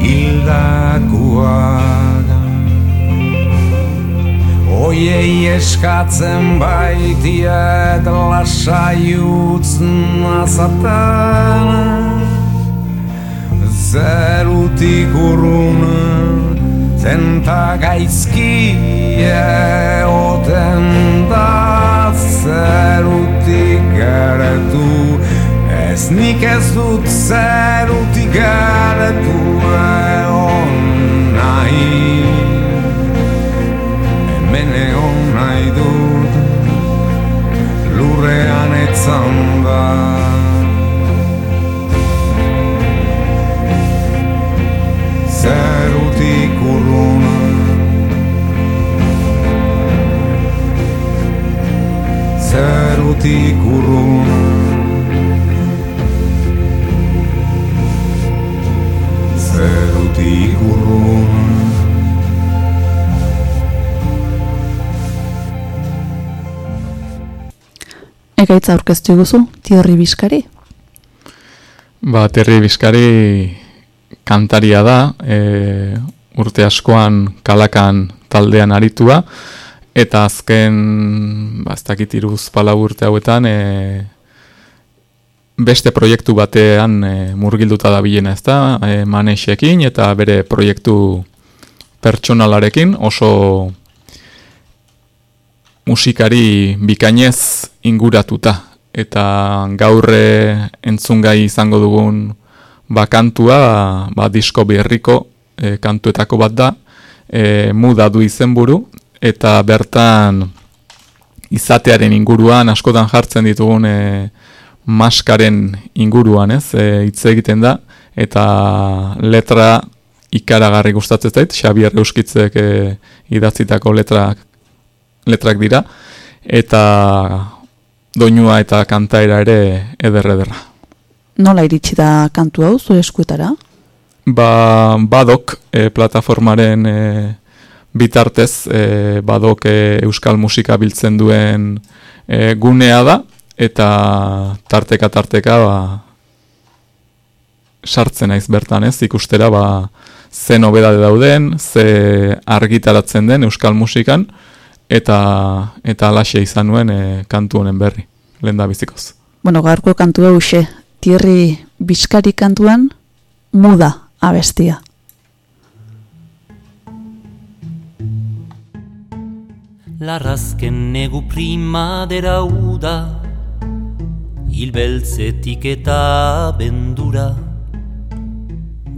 hildakoak. Oiei eskatzen baitiet lasai utzen azaten Zerutik urrun zenta gaizkie oten da Zerutik gertu ez nik ez dut zerutik gertu egon nahi egon nahi dut lurrean etzan da. Zerutik urrun zerutik urrun zerutik urrun Ekaitza aurkeztu guzu, Tierri Biskari. Ba, Terri Bizkari kantaria da, e, urte askoan kalakan taldean aritua, eta azken, ba, ez dakit iruz urte hauetan, e, beste proiektu batean e, murgilduta da bilena ez da, e, manexekin eta bere proiektu pertsonalarekin oso musikari bikainez inguratuta. Eta gaurre entzungai izango dugun bakantua ba, disko berriko e, kantuetako bat da e, muda du izenburu. Eta bertan izatearen inguruan askotan jartzen ditugun e, maskaren inguruan ez e, hitz egiten da. Eta letra ikaragarri gustatzen zait Xabier Euskitzek e, idatzitako letrak letrak dira eta doinua eta kantaera ere eder ederra. Nola iritsi da kantu hau zure eskuetara? Ba, badok e, plataformaren e, bitartez e, badok e, euskal musika biltzen duen e, gunea da eta tarteka tarteka ba, sartzen naiz bertan ez ikustera ba, ze nobedade dauden, ze argitaratzen den euskal musikan eta eta alaxe izan nuen e, kantu honen berri, lehen da bizikoz. Bueno, gaurko kantu hause, Tierri Biskari kantuan, muda abestia. Larrazken negu primadera uda Hilbeltzetik eta bendura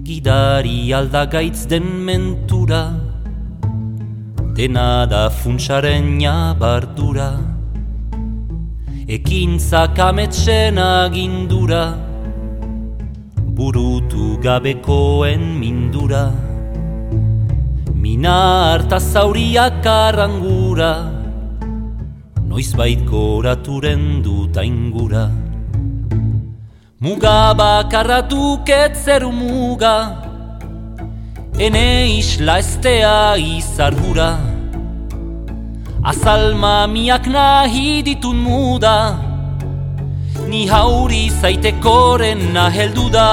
Gidari aldagaitz den mentura Dena da funtsaren bardura Ekintzak ametsen agindura Burutu gabekoen mindura. Mina harta zauriak arrangura Noiz bait goraturen dut aingura. Muga bakarra duket zeru muga Ene isla estea izargura Azal mamiak nahi ditun muda. Ni hauri zaitekoren naheldu da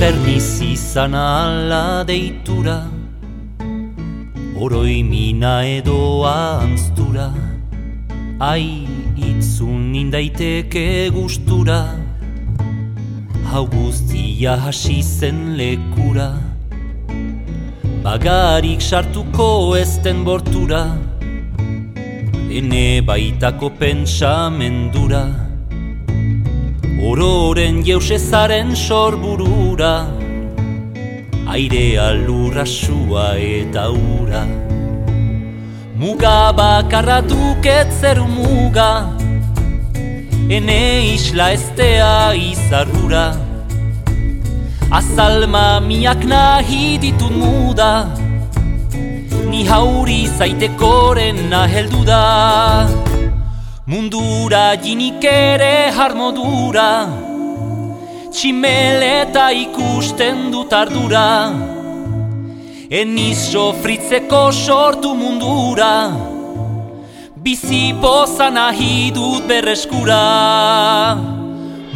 Zer nizi izan ala deitura Oroi mina edo anztura Ai itzun indaiteke gustura Hau guztia hasi zen lekura Bagarik sartuko ezten bortura Ene baitako pentsamendura Ororen jeusezaren sorburura Airea lurra sua eta ura. Muga bakarra duket zeru muga Ene isla estea izarrura. Azal mamiak nahi ditut muda Ni hauri zaitekoren naheldu da Mundura jinik ere harmodura Tximeleta ikusten dut ardura. Eniz sofritzeko sortu mundura. Bizi poza nahi dut berreskura.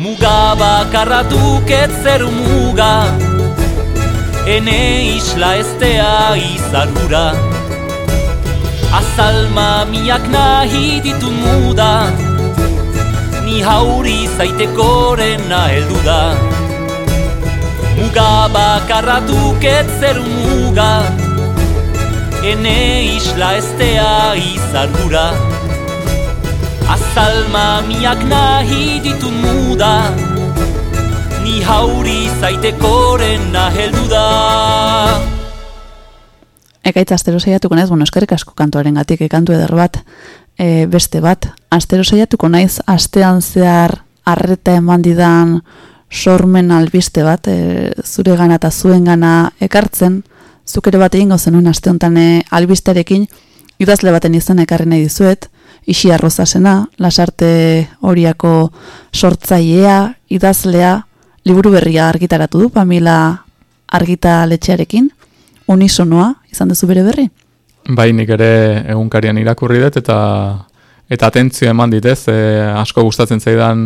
Muga bakarra duket zeru muga. Ene isla estea izarura Azal mamiak nahi ditun muda. Ni hauri zaitekoren naheldu da. Muga bakarra duket zeru muga. Ene isla estea izarura Azal mamiak nahi ditun muda. Ni hauri zaitekoren naheldu da Ekaitz astero saiatuko naiz, bueno, eskerrik asko kantuaren gatik, kantu eder bat, e, beste bat. Astero saiatuko naiz, astean zehar arreta eman didan sormen albiste bat, e, zure gana eta zuen gana ekartzen, zuk ere bat egingo zenuen aste honetan albistearekin, idazle baten izen ekarri nahi dizuet, isi arrozasena, lasarte horiako sortzailea, idazlea, liburu berria argitaratu du, Pamela argitaletxearekin, unisonoa, izan duzu bere berri? Bai, nik ere egunkarian irakurri dut eta eta atentzio eman ditez, e, asko gustatzen zaidan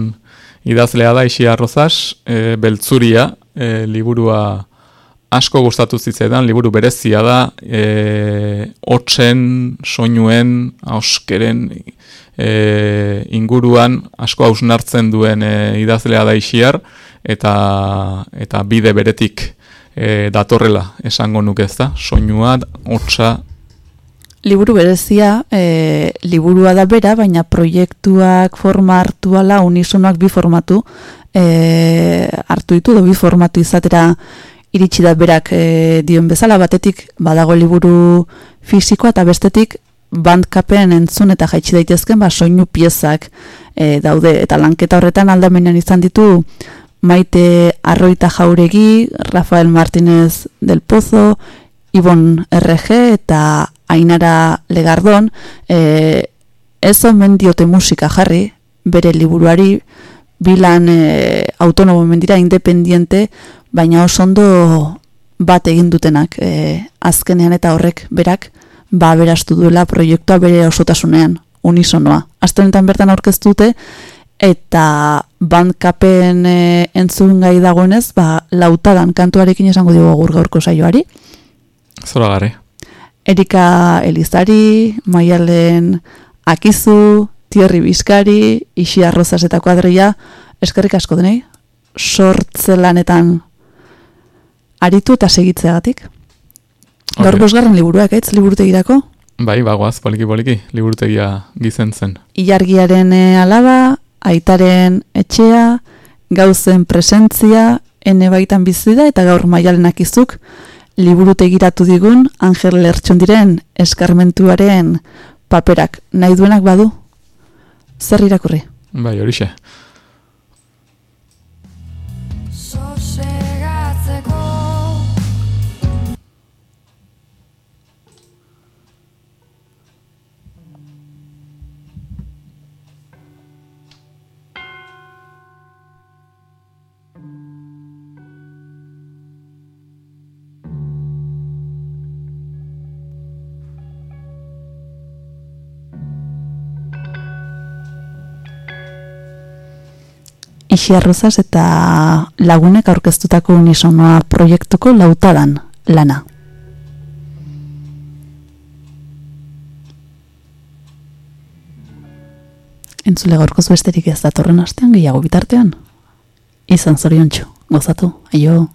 idazlea da Isi Arrozas, e, beltzuria, e, liburua asko gustatu zitzaidan, liburu berezia da, e, otzen, soinuen, auskeren e, inguruan asko hausnartzen duen e, idazlea da Isiar, eta, eta bide beretik e, datorrela esango nuke ez da, soinua, hotza. Liburu berezia, e, liburua da bera, baina proiektuak forma hartu ala unisonoak bi formatu e, hartu ditu, do bi formatu izatera iritsi da berak e, dion bezala, batetik badago liburu fisikoa eta bestetik bandkapen entzun eta jaitsi daitezken ba, soinu piezak e, daude, eta lanketa horretan aldamenean izan ditu Maite Arroita Jauregi, Rafael Martínez del Pozo, Ibon RG eta Ainara Legardon, e, ez omen diote musika jarri, bere liburuari, bilan e, autonomo mendira, independiente, baina oso ondo bat egin dutenak e, azkenean eta horrek berak ba berastu duela proiektua bere osotasunean, unisonoa. Astonetan bertan aurkeztu dute, eta bandkapen e, entzun gai dagoenez, ba, lautadan kantuarekin esango dugu gaur gaurko saioari. Zora gare. Erika Elizari, Maialen Akizu, Tierri Bizkari, Ixi Arrozas eta Kuadria, eskerrik asko denei, sortzelanetan aritu eta segitzeagatik. Gaur bosgarren liburuak, ez, liburutegirako? Bai, bagoaz, poliki-poliki, liburutegia gizen zen. Ilargiaren e, alaba, aitaren etxea, gauzen presentzia, ene baitan bizi da eta gaur maialenak izuk, liburutegiratu digun Angel Lertxundiren eskarmentuaren paperak nahi duenak badu. Zer irakurri? Bai, horixe. Ixi Arrozas eta lagunek aurkeztutako unisonoa proiektuko lautadan lana. Entzule gaurkoz besterik ez datorren astean gehiago bitartean. Izan zoriontxo, gozatu, aio.